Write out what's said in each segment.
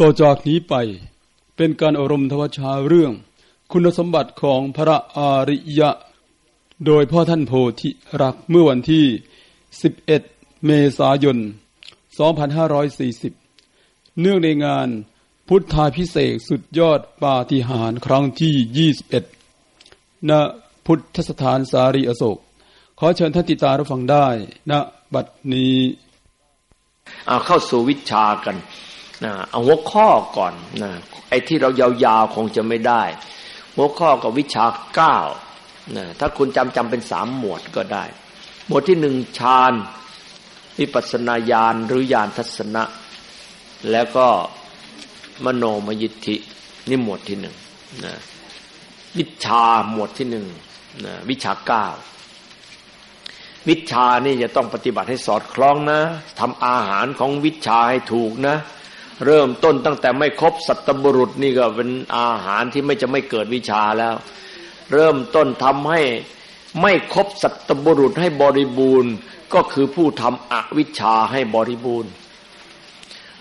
ต่อจากนี้ไปเป็นการอารมณ์ทวชาเรื่อง คุณสมบัติของพระอาริยะ โดยพ่อท่านโพธิรักเมื่อวันที่ 11 เมษายน 2540 เนื่องในงานพุทธาพิเศษสุดยอดปาฏิหาริย์ครั้งที่ 21 ณ พุทธสถานสารีอโศก ขอเชิญท่านติตารับฟังได้ณบัดนี้ เอาเข้าสู่วิชากัน นะเอาหัวข้อก่อนนะไอ้ที่เรายาวๆคงจะไม่ได้ หัวข้อกับวิชาเก้านะถ้าคุณจำจำเป็นสามหมวดก็ได้ หมวดที่หนึ่งฌานวิปัสนาญาณหรือญาณทัศนะ แล้วก็มโนมยิทธินี่หมวดที่หนึ่งนะวิชาหมวดที่หนึ่งนะวิชาเก้าวิชานี่จะต้องปฏิบัติให้สอดคล้องนะทำอาหารของวิชาให้ถูกนะ เริ่มต้นตั้งแต่ไม่ครบสัตบุรุษนี่ก็เป็นอาหารที่ไม่จะไม่เกิดวิชาแล้ว เริ่มต้นทำให้ไม่ครบสัตบุรุษให้บริบูรณ์ก็คือผู้ทำอวิชชาให้บริบูรณ์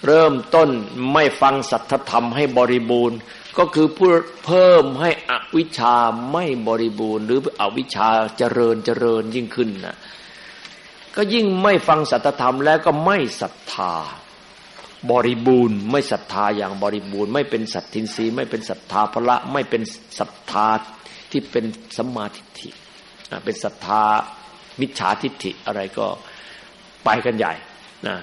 เริ่มต้นไม่ฟังสัทธรรมให้บริบูรณ์ ก็คือผู้เพิ่มให้อวิชชาไม่บริบูรณ์ หรืออวิชชาเจริญเจริญยิ่งขึ้นนะก็ยิ่งไม่ฟังสัทธรรมแล้วก็ไม่ศรัทธา บริบูรณ์ ไม่ศรัทธาอย่างบริบูรณ์ ไม่เป็นสัตทินรีไม่เป็นศรัทธาพระไม่เป็นศรัทธาที่เป็นสัมมาทิฏฐิเป็นศรัทธามิจฉาทิฏฐิอะไรก็ไปกันใหญ่นะ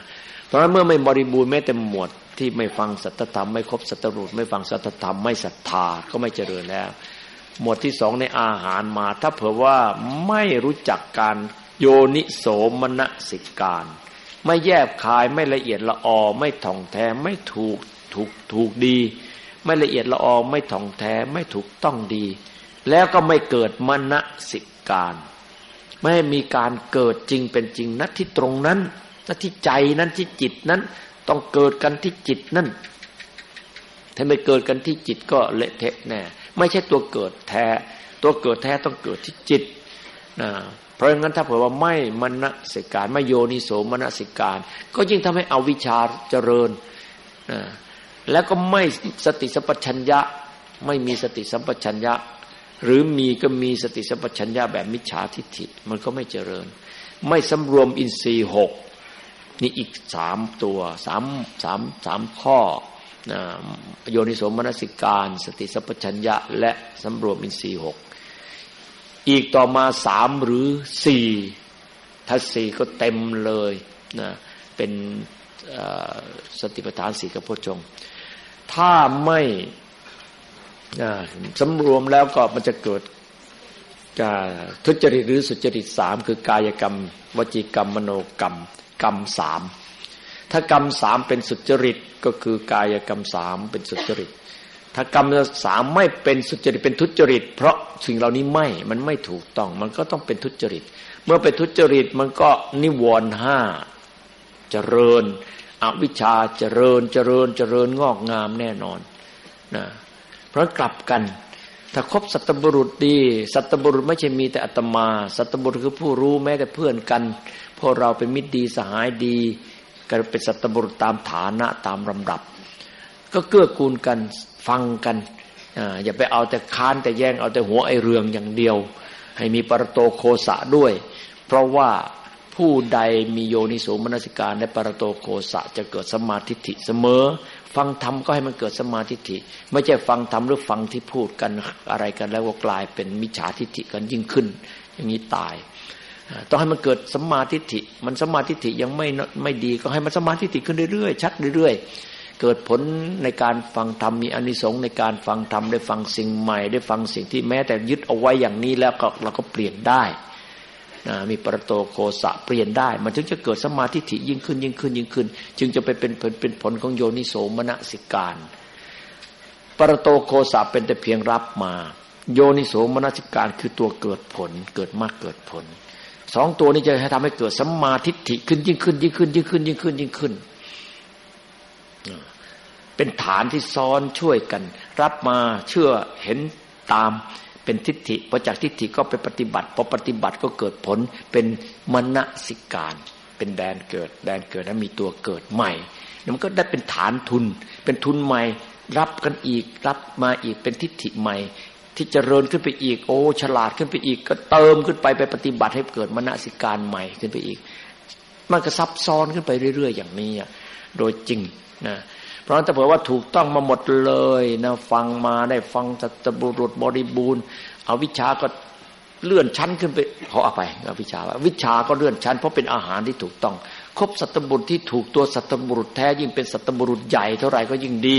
เพราะนั้นเมื่อไม่บริบูรณ์แม้แต่หมวดที่ไม่ฟังสัตธรรมไม่ครบสัตรูปไม่ฟังสัตธรรมไม่ศรัทธาก็ไม่เจริญแล้ว หมวดที่สองในอาหารมา ถ้าเผื่อว่าไม่รู้จักการโยนิโสมนสิการ ไม่แยบคายไม่ละเอียดละออ ไม่ถ่องแท้ไม่ถูกถูกถูกดี ไม่ละเอียดละออไม่ถ่องแท้ไม่ถูกต้องดี แล้วก็ไม่เกิดมณสิการ ไม่มีการเกิดจริงเป็นจริงนัดที่ตรงนั้นนัดที่ใจนั้นที่จิตนั้น ต้องเกิดกันที่จิตนั่นถ้าไม่เกิดกันที่จิตก็เละเทะแน่ ไม่ใช่ตัวเกิดแท้ ตัวเกิดแท้ต้องเกิดที่จิตนะ เพราะงั้นถ้าเผื่อว่าไม่มณสิการไม่โยนิโสมณสิการ ก็ยิ่งทำให้เอาวิชาเจริญแล้วก็ไม่สติสัมปชัญญะ ไม่มีสติสัมปชัญญะ หรือมีก็มีสติสัมปชัญญะแบบมิจฉาทิฏฐิมันก็ไม่เจริญ ไม่สำรวมอินทรีย์หกนี่อีกสามตัวสามสามสามข้อโยนิโสมนสิการ สติสัมปชัญญะ และสำรวมอินทรีย์หก อีกต่อมาสามหรือสี่ถ้าสี่ก็เต็มเลยนะเป็นสติปัฏฐานสี่กับพจง ถ้าไม่สำรวมแล้วก็มันจะเกิดทุจริตหรือสุจริตสามคือกายกรรม วจีกรรมมโนกรรม กรรมสามถ้ากรรมสามเป็นสุจริตก็คือกายกรรมสามเป็นสุจริต ถ้ากรรมสามไม่เป็นสุจริตเป็นทุจริต เพราะสิ่งเหล่านี้ไม่ มันไม่ถูกต้อง มันก็ต้องเป็นทุจริต เมื่อเป็นทุจริตมันก็นิวรณ์ห้าเจริญอวิชชาเจริญเจริญเจริญงอกงามแน่นอนนะเพราะกลับกัน ถ้าคบสัตบุรุษดี สัตบุรุษไม่ใช่มีแต่อัตมา สัตบุรุษคือผู้รู้แม้แต่เพื่อนกัน พวกเราเป็นมิตรดีสหายดีก็เป็นสัตบุรุษตามฐานะตามลำดับ ก็เกื้อกูลกัน ฟังกันอย่าไปเอาแต่ค้านแต่แย่งเอาแต่หัวไอเรืองอย่างเดียว ให้มีปรโตโคสะด้วย เพราะว่าผู้ใดมีโยนิโสมนสิการในปรโตโคสะจะเกิดสมาธิิเสมอ ฟังธรรมก็ให้มันเกิดสมาธิิไม่ใช่ฟังธรรมหรือฟังที่พูดกันอะไรกันแล้วก็กลายเป็นมิจฉาทิฏฐิกันยิ่งขึ้น อย่างนี้ตายต้องให้มันเกิดสมาธิิมันสมาธิิยังไม่ไม่ดีก็ให้มันสมาธิิขึ้นเรื่อยๆชัดเรื่อยๆ เกิดผลในการฟังธรรมมีอนิสงส์ในการฟังธรรมได้ฟังสิ่งใหม่ ได้ฟังสิ่งที่แม้แต่ยึดเอาไว้อย่างนี้แล้วก็เราก็เปลี่ยนได้นะมีปรโตโคสะเปลี่ยนได้ มันถึงจะเกิดสมาธิถี่ยิ่งขึ้นยิ่งขึ้นยิ่งขึ้น จึงจะไปเป็นผลเป็นผลของโยนิโสมนสิการ ปรโตโคสะเป็นแต่เพียงรับมา โยนิโสมนสิการคือตัวเกิดผลเกิดมากเกิดผลสองตัวนี้จะให้ทำให้เกิดสัมมาธิถี่ขึ้นยิ่งขึ้นยิ่งขึ้นยิ่งขึ้นยิ่งขึ้นยิ่งขึ้น เป็นฐานที่ซ้อนช่วยกัน รับมาเชื่อเห็นตามเป็นทิฏฐิพอจากทิฏฐิก็ไปปฏิบัติพอปฏิบัติก็เกิดผลเป็นมณสิการ เป็นแดนเกิด แดนเกิดแล้วมีตัวเกิดใหม่มันก็ได้เป็นฐานทุน เป็นทุนใหม่ รับกันอีกรับมาอีกเป็นทิฏฐิใหม่ ที่จเจริญขึ้นไปอีก โอ้ ฉลาดขึ้นไปอีก ก็เติมขึ้นไปไปปฏิบัติให้เกิดมนสิการใหม่ขึ้นไปอีก มันก็ซับซ้อนขึ้นไปเรื่อย ๆ อย่างนี้โดยจริงนะ เพราะฉะนั้นถ้าเผื่อว่าถูกต้องมาหมดเลยนะฟังมาได้ฟังสัตบุรุษบริบูรณ์เอาวิชาก็เลื่อนชั้นขึ้นไปเขาเอาไปเอาวิชาวิชาก็เลื่อนชั้น เพราะเป็นอาหารที่ถูกต้อง ครบสัตบุรุษที่ถูกตัวสัตบุรุษแท้ยิ่งเป็นสัตบุรุษใหญ่เท่าไหร่ก็ยิ่งดี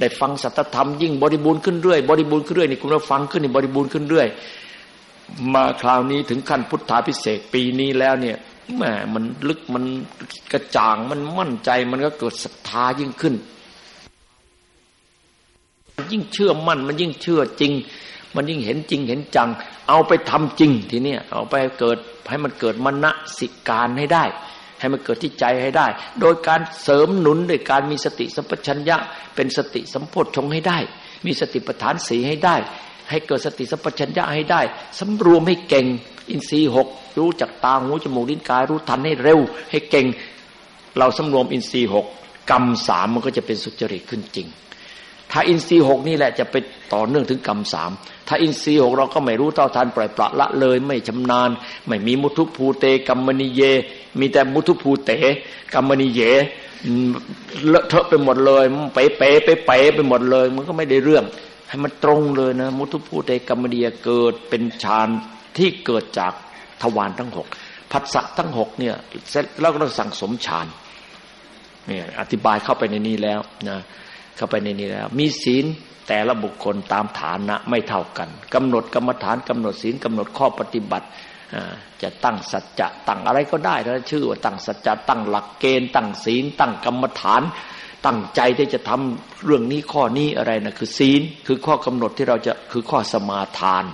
ได้ฟังสัตธรรมยิ่งบริบูรณ์ขึ้นเรื่อยบริบูรณ์ขึ้นเรื่อยนี่คุณเราฟังขึ้นนี่บริบูรณ์ขึ้นเรื่อยมาคราวนี้ถึงขั้นพุทธาพิเศษปีนี้แล้วเนี่ย แหมมันลึกมันกระจ่างมันมั่นใจมันก็เกิดศรัทธายิ่งขึ้นยิ่งเชื่อมั่น มันยิ่งเชื่อจริง มันยิ่งเห็นจริงเห็นจัง เอาไปทำจริงทีเนี้ยเอาไปเกิดให้มันเกิดมณสิการให้ได้ ให้มันเกิดที่ใจให้ได้ โดยการเสริมหนุนด้วยการมีสติสัมปชัญญะ เป็นสติสัมโพชฌงให้ได้ มีสติปัฏฐานสีให้ได้ ให้เกิดสติสัมปชัญญะให้ได้สำรวมให้เก่ง อินทรีย์หกรู้จักตาหูจมูกลิ้นกายรู้ทันให้เร็ว ให้เก่ง เราสำรวมอินทรีย์หกกรรมสามมันก็จะเป็นสุจริตขึ้นจริง ถ้าอินทรีย์หกนี่แหละจะไปต่อเนื่องถึงกรรมสามถ้าอินทรีย์หกเราก็ไม่รู้เท่าทันปล่อยปละละเลย ไม่ชำนาญ ไม่มีมุทุภูเตกัมมณีเย มีแต่มุทุภูเตกัมมณีเยเลอะเทอะไปหมดเลยไปเป๋ไปเป๋ไปหมดเลย มันก็ไม่ได้เรื่อง ให้มันตรงเลยนะ มุทุภูเตกัมมณีเยเกิดเป็นฌาน ที่เกิดจากทวารทั้งหกผัสสะทั้งหกเนี่ยเสร็จแล้วก็ต้องสั่งสมฌานเนี่ยอธิบายเข้าไปในนี้แล้วนะเข้าไปในนี้แล้ว มีศีลแต่ละบุคคลตามฐานะไม่เท่ากันกำหนดกรรมฐานกำหนดศีลกำหนดข้อปฏิบัติจะตั้งสัจจะตั้งอะไรก็ได้ถ้าชื่อว่าตั้งสัจจะตั้งหลักเกณฑ์ ตั้งศีล ตั้งกรรมฐาน ตั้งใจที่จะทำเรื่องนี้ข้อนี้อะไรนะคือศีลคือข้อกำหนดที่เราจะคือข้อสมาทาน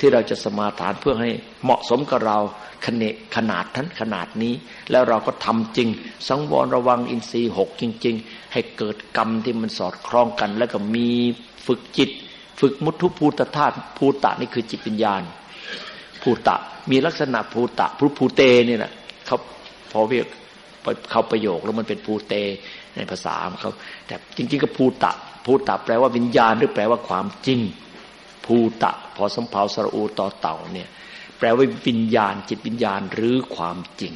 ที่เราจะสมาทานเพื่อให้เหมาะสมกับเราขเนขนาดทั้นขนาดนี้ แล้วเราก็ทำจริง สังวรระวังอินทรีย์หกจริง ๆ ให้เกิดกรรมที่มันสอดคล้องกัน แล้วก็มีฝึกจิต ฝึกมุทุภูตธาตุภูตะนี่คือจิตวิญญาณ ภูตะมีลักษณะภูตะภูภูเตนี่แหละเขาพอเรียกเขาประโยคแล้วมันเป็นภูเตในภาษาของเขาแต่จริง ๆ ก็ภูตะภูตะแปลว่าวิญญาณหรือแปลว่าความจริง ภูตะ พอสัมภาสระอูต่อเต่าเนี่ยแปลว่าวิญญาณจิตวิญญาณหรือความจริง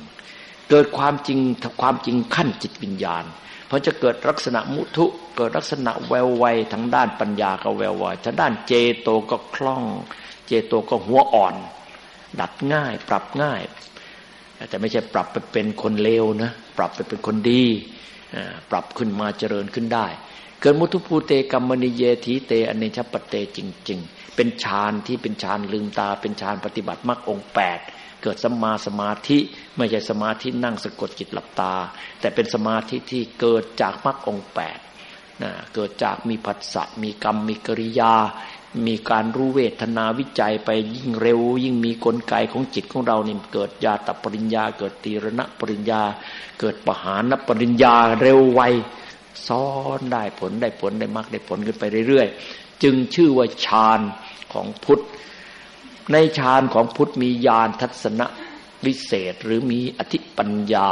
เกิดความจริงความจริงขั้นจิตวิญญาณ เพราะจะเกิดลักษณะมุทุ เกิดลักษณะแววไวทางด้านปัญญาก็แววไวทางด้านเจโตก็คล่อง เจโตก็หัวอ่อน ดัดง่าย ปรับง่าย แต่ไม่ใช่ปรับไปเป็นคนเลวนะ ปรับไปเป็นคนดี ปรับขึ้นมาเจริญขึ้นได้ เกิดมุทุภูเตกัมมณีเยทีเตอเนชปเตจริง ๆ เป็นฌานที่เป็นฌานลืมตา เป็นฌานปฏิบัติมรรคองแปดเกิดสมาสมาธิไม่ใช่สมาธินั่งสะกดจิตหลับตา แต่เป็นสมาธิที่เกิดจากมรรคองแปดนะเกิดจากมีผัสสะมีกรรมมีกริยา มีการรู้เวทนาวิจัยไปยิ่งเร็ว ยิ่งมีกลไกของจิตของเราเนี่เกิดญาตปริญญา เกิดตีรณปริญญา เกิดปหานปริญญาเร็วไว ซ้อนได้ผลได้ผลได้มรรคได้ผลขึ้นไปเรื่อยๆ จึงชื่อว่าฌานของพุทธ ในฌานของพุทธมีญาณทัศนวิเศษหรือมีอธิปัญญา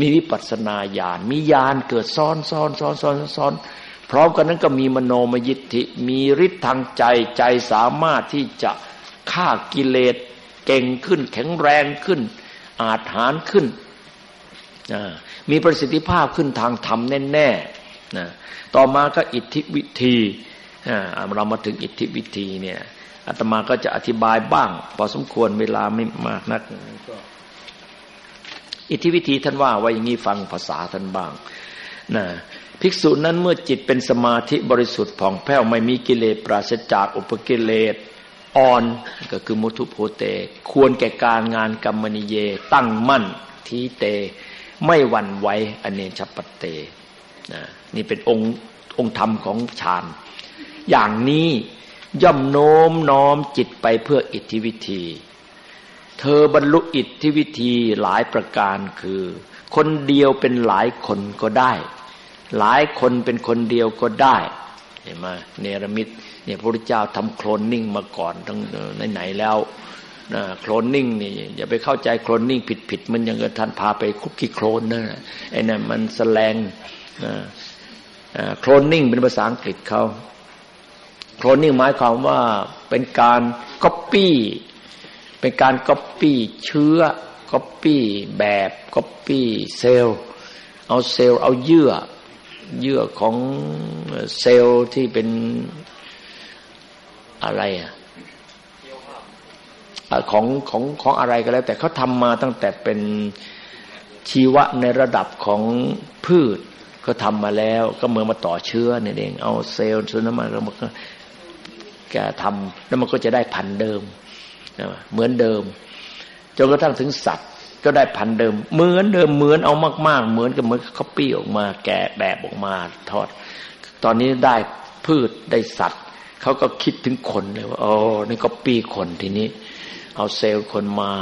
มีวิปัสนาญาณมีญาณเกิดซ้อนซ้อนซ้อนซ้อนซ้อนพร้อมกันนั้นก็มีมโนมยิทธิมีฤทธิ์ทางใจใจสามารถที่จะฆ่ากิเลสเก่งขึ้น แข็งแรงขึ้น อาจหารขึ้น มีประสิทธิภาพขึ้นทางธรรมแน่ๆนะต่อมาก็อิทธิวิธีเรามาถึงอิทธิวิธีเนี่ยอาตมาก็จะอธิบายบ้าง พอสมควรเวลาไม่มากนักอิทธิวิธีท่านว่าไว้อย่างนี้ฟังภาษาท่านบ้างนะภิกษุนั้นเมื่อจิตเป็นสมาธิบริสุทธิ์ผ่องแผ้วไม่มีกิเลสปราศจากอุปกิเลสอ่อนก็คือมุทุโพเต ควรแก่การงานกรรมนิเย ตั้งมั่นทีเต ไม่หวั่นไหวอเนชปเตนะนี่เป็นองค์องค์ธรรมของฌานอย่างนี้ย่อมโน้มน้อมจิตไปเพื่ออิทธิวิธี เธอบรรลุอิทธิวิธีหลายประการคือ คนเดียวเป็นหลายคนก็ได้ หลายคนเป็นคนเดียวก็ได้เห็นไหมเนรมิตเนี่ยพระพุทธเจ้าทำโคลนนิ่งมาก่อนทั้งไหนๆแล้ว โคลนนิ่งนี่อย่าไปเข้าใจโคลนนิ่งผิดๆมันยังท่านพาไปคุกกี้โคลนนะไอ้นั่นมันแสลงโคลนนิ่งเป็นภาษาอังกฤษเขาโคลนนิ่งหมายความว่าเป็นการก๊อปปี้เป็นการก๊อปปี้เชื้อก๊อปปี้แบบก๊อปปี้เซลล์เอาเซลล์เอาเยื่อเยื่อของเซลล์ที่เป็นอะไรอะ ของของของอะไรก็แล้ว แต่เขาทำมาตั้งแต่เป็นชีวะในระดับของพืชก็ทำมาแล้วก็เมือมาต่อเชื้อเนี่ยเอง เอาเซลล์ส่วนนั้นมาแล้วมันก็แกทำแล้วมันก็จะได้พันธุ์เดิมเหมือนเดิมจนกระทั่งถึงสัตว์ก็ได้พันธุ์เดิม เหมือนเดิมเหมือนเอามาก ๆ เหมือนกับเหมือนเขาปี้ออกมา แกะแบบออกมาทอด ตอนนี้ได้พืชได้สัตว์เขาก็คิดถึงคนเลยว่าโอ้นี่ก็ปี้คนทีนี้ เอาเซลล์คนมา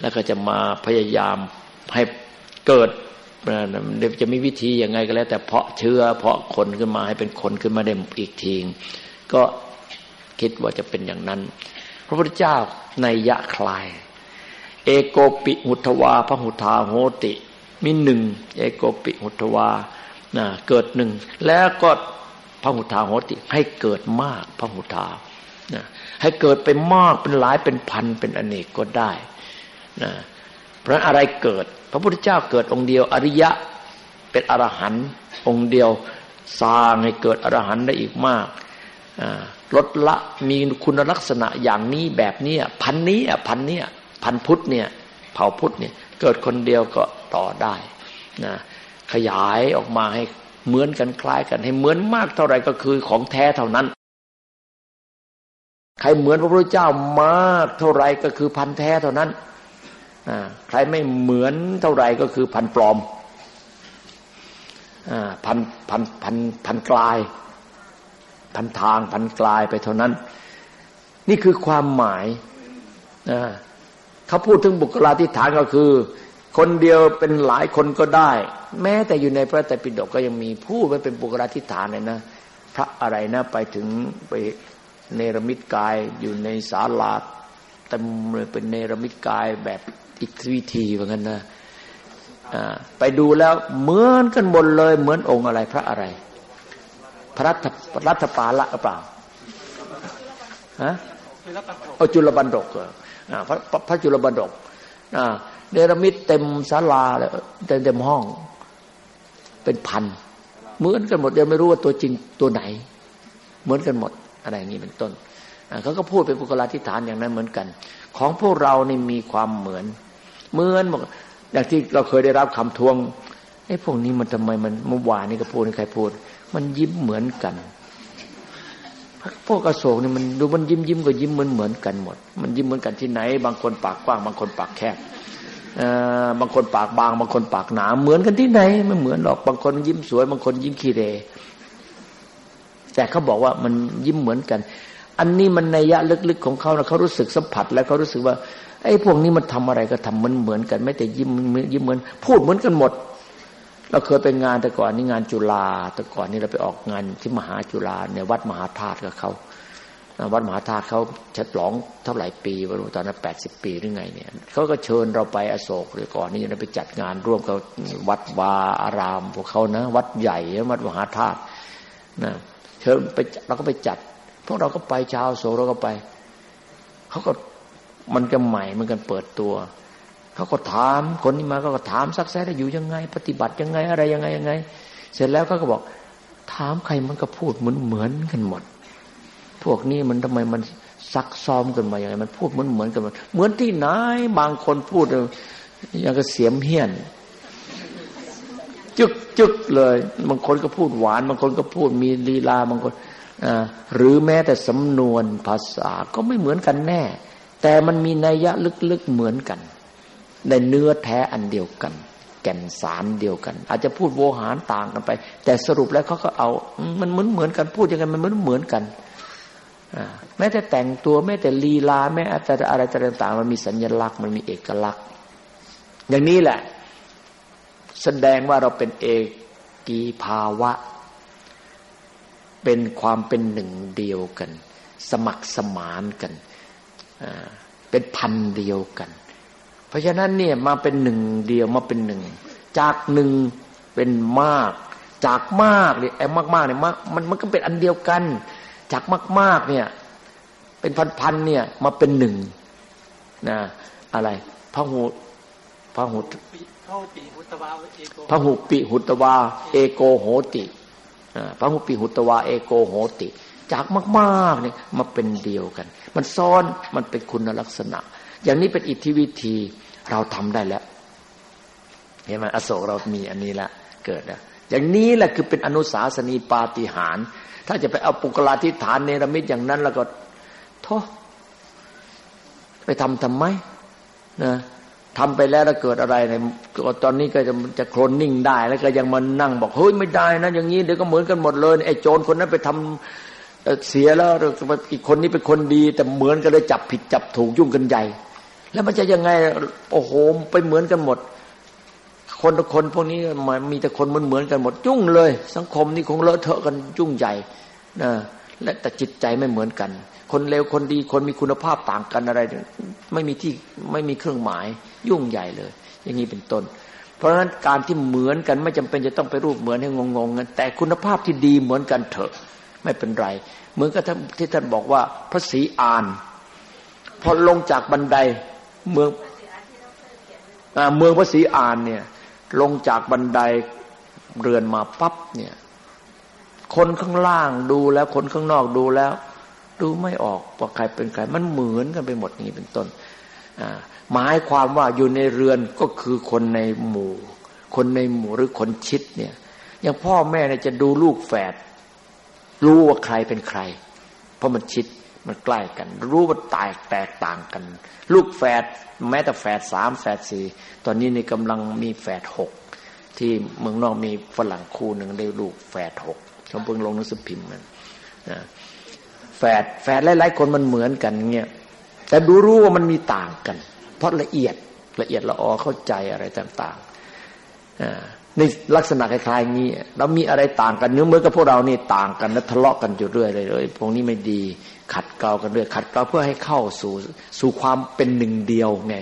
แล้วก็จะมาพยายามให้เกิดเดี๋ยวจะมีวิธียังไงก็แล้ว แต่เพาะเชื้อเพาะคนขึ้นมาให้เป็นคนขึ้นมาได้อีกทีก็คิดว่าจะเป็นอย่างนั้น พระพุทธเจ้าในยะคลาย เอโกปิหุทวาพระหุทาโหติ มีหนึ่งเอโกปิหุทวานะเกิดหนึ่งแล้วก็พระหุทาโหติให้เกิดมากพระหุทา นะให้เกิดเป็นมากเป็นหลายเป็นพันเป็นอเนกก็ได้นะเพราะอะไรเกิด พระพุทธเจ้าเกิดองค์เดียว อริยะเป็นอรหันต์องค์เดียวสร้างให้เกิดอรหันต์ได้อีกมากลดละมีคุณลักษณะอย่างนี้แบบนี้พันนี้พันนี้พันพุทธเนี่ยเผ่าพุทธเนี่ยเกิดคนเดียวก็ต่อได้นะขยายออกมาให้เหมือนกันคล้ายกันให้เหมือนมากเท่าไหร่ก็คือของแท้เท่านั้น ใครเหมือนพระพุทธเจ้ามากเท่าไรก็คือพันแท้เท่านั้นใครไม่เหมือนเท่าไรก็คือพันปลอมพันพันพันพันกลาย พันทางพันกลายไปเท่านั้น นี่คือความหมายเขาพูดถึงบุคลาธิฐานก็คือ คนเดียวเป็นหลายคนก็ได้ แม้แต่อยู่ในพระไตรปิฎกก็ยังมีพูดไว้เป็นบุคลาธิฐานเลยนะพระอะไรนะไปถึงไป เนรมิตกายอยู่ในศาลาเต็มเลยเป็นเนรมิตกายแบบอีกวิธีเหมือนกันนะไปดูแล้วเหมือนกันหมดเลย เหมือนองค์อะไรพระอะไร พระรัฐรัฐปาละหรือเปล่าฮะเอาจุลบันดกพระพระจุลบันดกเนรมิตเต็มศาลาเลยเต็มเต็มห้อง เป็นพันเหมือนกันหมดเดี๋ยวไม่รู้ว่าตัวจริงตัวไหน เหมือนกันหมด อะไรอย่างนี้เป็นต้นเขาก็พูดเป็นปุกลาธิฐานอย่างนั้นเหมือนกัน ของพวกเรานี่มีความเหมือน เหมือนอย่างที่เราเคยได้รับคำทวงไอ้พวกนี้มันทำไมมันเมื่อวานนี้ก็พูดใครพูด มันยิ้มเหมือนกันพวกอโศกนี่มันดูมันยิ้มยิ้มก็ยิ้มเหมือนเหมือนกันหมด มันยิ้มเหมือนกันที่ไหน บางคนปากกว้าง บางคนปากแคบบางคนปากบาง บางคนปากหนา เหมือนกันที่ไหนไม่เหมือนหรอกบางคนยิ้มสวย บางคนยิ้มขี้เร แต่เขาบอกว่ามันยิ้มเหมือนกัน อันนี้มันในยะลึกๆของเขานะเขารู้สึกสัมผัส แล้วเขารู้สึกว่าไอ้พวกนี้มันทำอะไรก็ทำเหมือนเหมือนกัน ไม่แต่ยิ้มยิ้มเหมือน พูดเหมือนกันหมด เราเคยไปงานแต่ก่อนนี่งานจุฬาแต่ก่อนนี่เราไปออกงานที่มหาจุฬาเนี่ยวัดมหาธาตุกับเขาวัดมหาธาตุเขาฉลองเท่าไหร่ปีวรู้ตอนนั้นแปดสิบปีหรือไงเนี่ยเขาก็เชิญเราไปอโศกเลยก่อนนี่เราไปจัดงานร่วมกับวัดวาอารามพวกเขานะ วัดใหญ่วัดมหาธาตุนะ เชิญไปเราก็ไปจัด พวกเราก็ไปชาวโศกเราก็ไป เขาก็มันก็ใหม่มันกันเปิดตัว เขาก็ถามคนนี้มาก็ถามซักแซ้อยู่ยังไง ปฏิบัติยังไงอะไรยังไงยังไง เสร็จแล้วเขาก็บอก ถามใครมันก็พูดเหมือนเหมือนกันหมด พวกนี้มันทำไมมันซักซ้อมกันมาอย่างไงมันพูดเหมือนเหมือนกันหมดเหมือนที่ไหนบางคนพูดอย่างกระเสียมเฮี้ยน จึกจึกเลย บางคนก็พูดหวาน บางคนก็พูดมีลีลาบางคนหรือแม้แต่สำนวนภาษาก็ไม่เหมือนกันแน่ แต่มันมีนัยยะลึกๆเหมือนกัน ในเนื้อแท้อันเดียวกัน แก่นสารเดียวกัน อาจจะพูดโวหารต่างกันไป แต่สรุปแล้วเขาก็เอา มันเหมือนเหมือนกันพูดยังไงมันเหมือนเหมือนกันแม้แต่แต่งตัวแม้แต่ลีลาแม้แต่อะไรต่างๆ มันมีสัญลักษณ์มันมีเอกลักษณ์ อย่างนี้แหละ แสดงว่าเราเป็นเอกีภาวะ เป็นความเป็นหนึ่งเดียวกัน สมัครสมานกันเป็นพันเดียวกัน เพราะฉะนั้นเนี่ยมาเป็นหนึ่งเดียวมาเป็นหนึ่งจากหนึ่งเป็นมาก จากมากเนี่ยไอ้มากๆเนี่ยมันมันก็เป็นอันเดียวกัน จากมาก ๆ เนี่ย เป็นพันๆเนี่ยมาเป็นหนึ่งนะอะไรพระหูพระหู พระหุปีหุตวา เอโกโหติพระหูปีหุตวา เอโกโหติ จากมากๆเนี่ยมาเป็นเดียวกัน มันซ้อนมันเป็นคุณลักษณะ อย่างนี้เป็นอิทธิวิธีเราทำได้แล้วเห็นไหมอโศกเรามีอันนี้ละเกิดแล้วอย่างนี้แหละคือเป็นอนุสาสนีปาฏิหาร ถ้าจะไปเอาปุกลาธิฐานเนรมิตอย่างนั้นแล้วก็โทษไปทำทำไมนะ ทำไปแล้วแล้วเกิดอะไรในตอนนี้ก็จะจะโคลนนิ่งได้ แล้วก็ยังมานั่งบอกเฮ้ยไม่ได้นะอย่างนี้เดี๋ยวก็เหมือนกันหมดเลยไอ้โจรคนนั้นไปทำเสียแล้วอีกคนนี้เป็นคนดี แต่เหมือนกันเลยจับผิดจับถูกยุ่งกันใหญ่ แล้วมันจะยังไงโอ้โหไปเหมือนกันหมด คนทุกคนพวกนี้มันมีแต่คนมันเหมือนกันหมดยุ่งเลย สังคมนี่คงเลอะเทอะกันยุ่งใหญ่นะและแต่จิตใจไม่เหมือนกัน คนเลวคนดีคนมีคุณภาพต่างกันอะไร ไม่มีที่ไม่มีเครื่องหมาย ยุ่งใหญ่เลย อย่างนี้เป็นต้น เพราะฉะนั้นการที่เหมือนกันไม่จำเป็นจะต้องไปรูปเหมือนให้งงๆกันแต่คุณภาพที่ดีเหมือนกันเถอะ ไม่เป็นไร เหมือนกับที่ท่านบอกว่าพระศรีอาน พอลงจากบันไดเมืองเมืองพระศรีอานเนี่ย ลงจากบันไดเรือนมาปั๊บเนี่ยคนข้างล่างดูแล้วคนข้างนอกดูแล้ว ดูไม่ออกว่าใครเป็นใคร มันเหมือนกันไปหมดนี้เป็นต้น หมายความว่าอยู่ในเรือนก็คือคนในหมู่ คนในหมู่หรือคนชิดเนี่ยอย่างพ่อแม่เนี่ยจะดูลูกแฝดรู้ว่าใครเป็นใคร เพราะมันชิดมันใกล้กัน รู้ว่าตายแตกต่างกัน ลูกแฝดแม้แต่แฝดสามแฝดสี่ตอนนี้ในกำลังมีแฝดหกที่เมืองนอกมีฝรั่งคู่หนึ่งได้ลูกแฝดหกเขาเพิ่งลงหนังสือพิมพ์มันแฝดแฝดหลายๆคนมันเหมือนกันเงี้ยแต่ดูรู้ว่ามันมีต่างกัน เพราะละเอียดละเอียดละออเข้าใจอะไรต่างๆในลักษณะคล้ายๆงี้เรามีอะไรต่างกันเนื้อเมื่อกับพวกเรานี่ต่างกันแล้วทะเลาะกันอยู่เรื่อยเลยพวกนี้ไม่ดีขัดเกลากันเรื่อยขัดเกลาเพื่อให้เข้าสู่สู่ความเป็นหนึ่งเดียวไง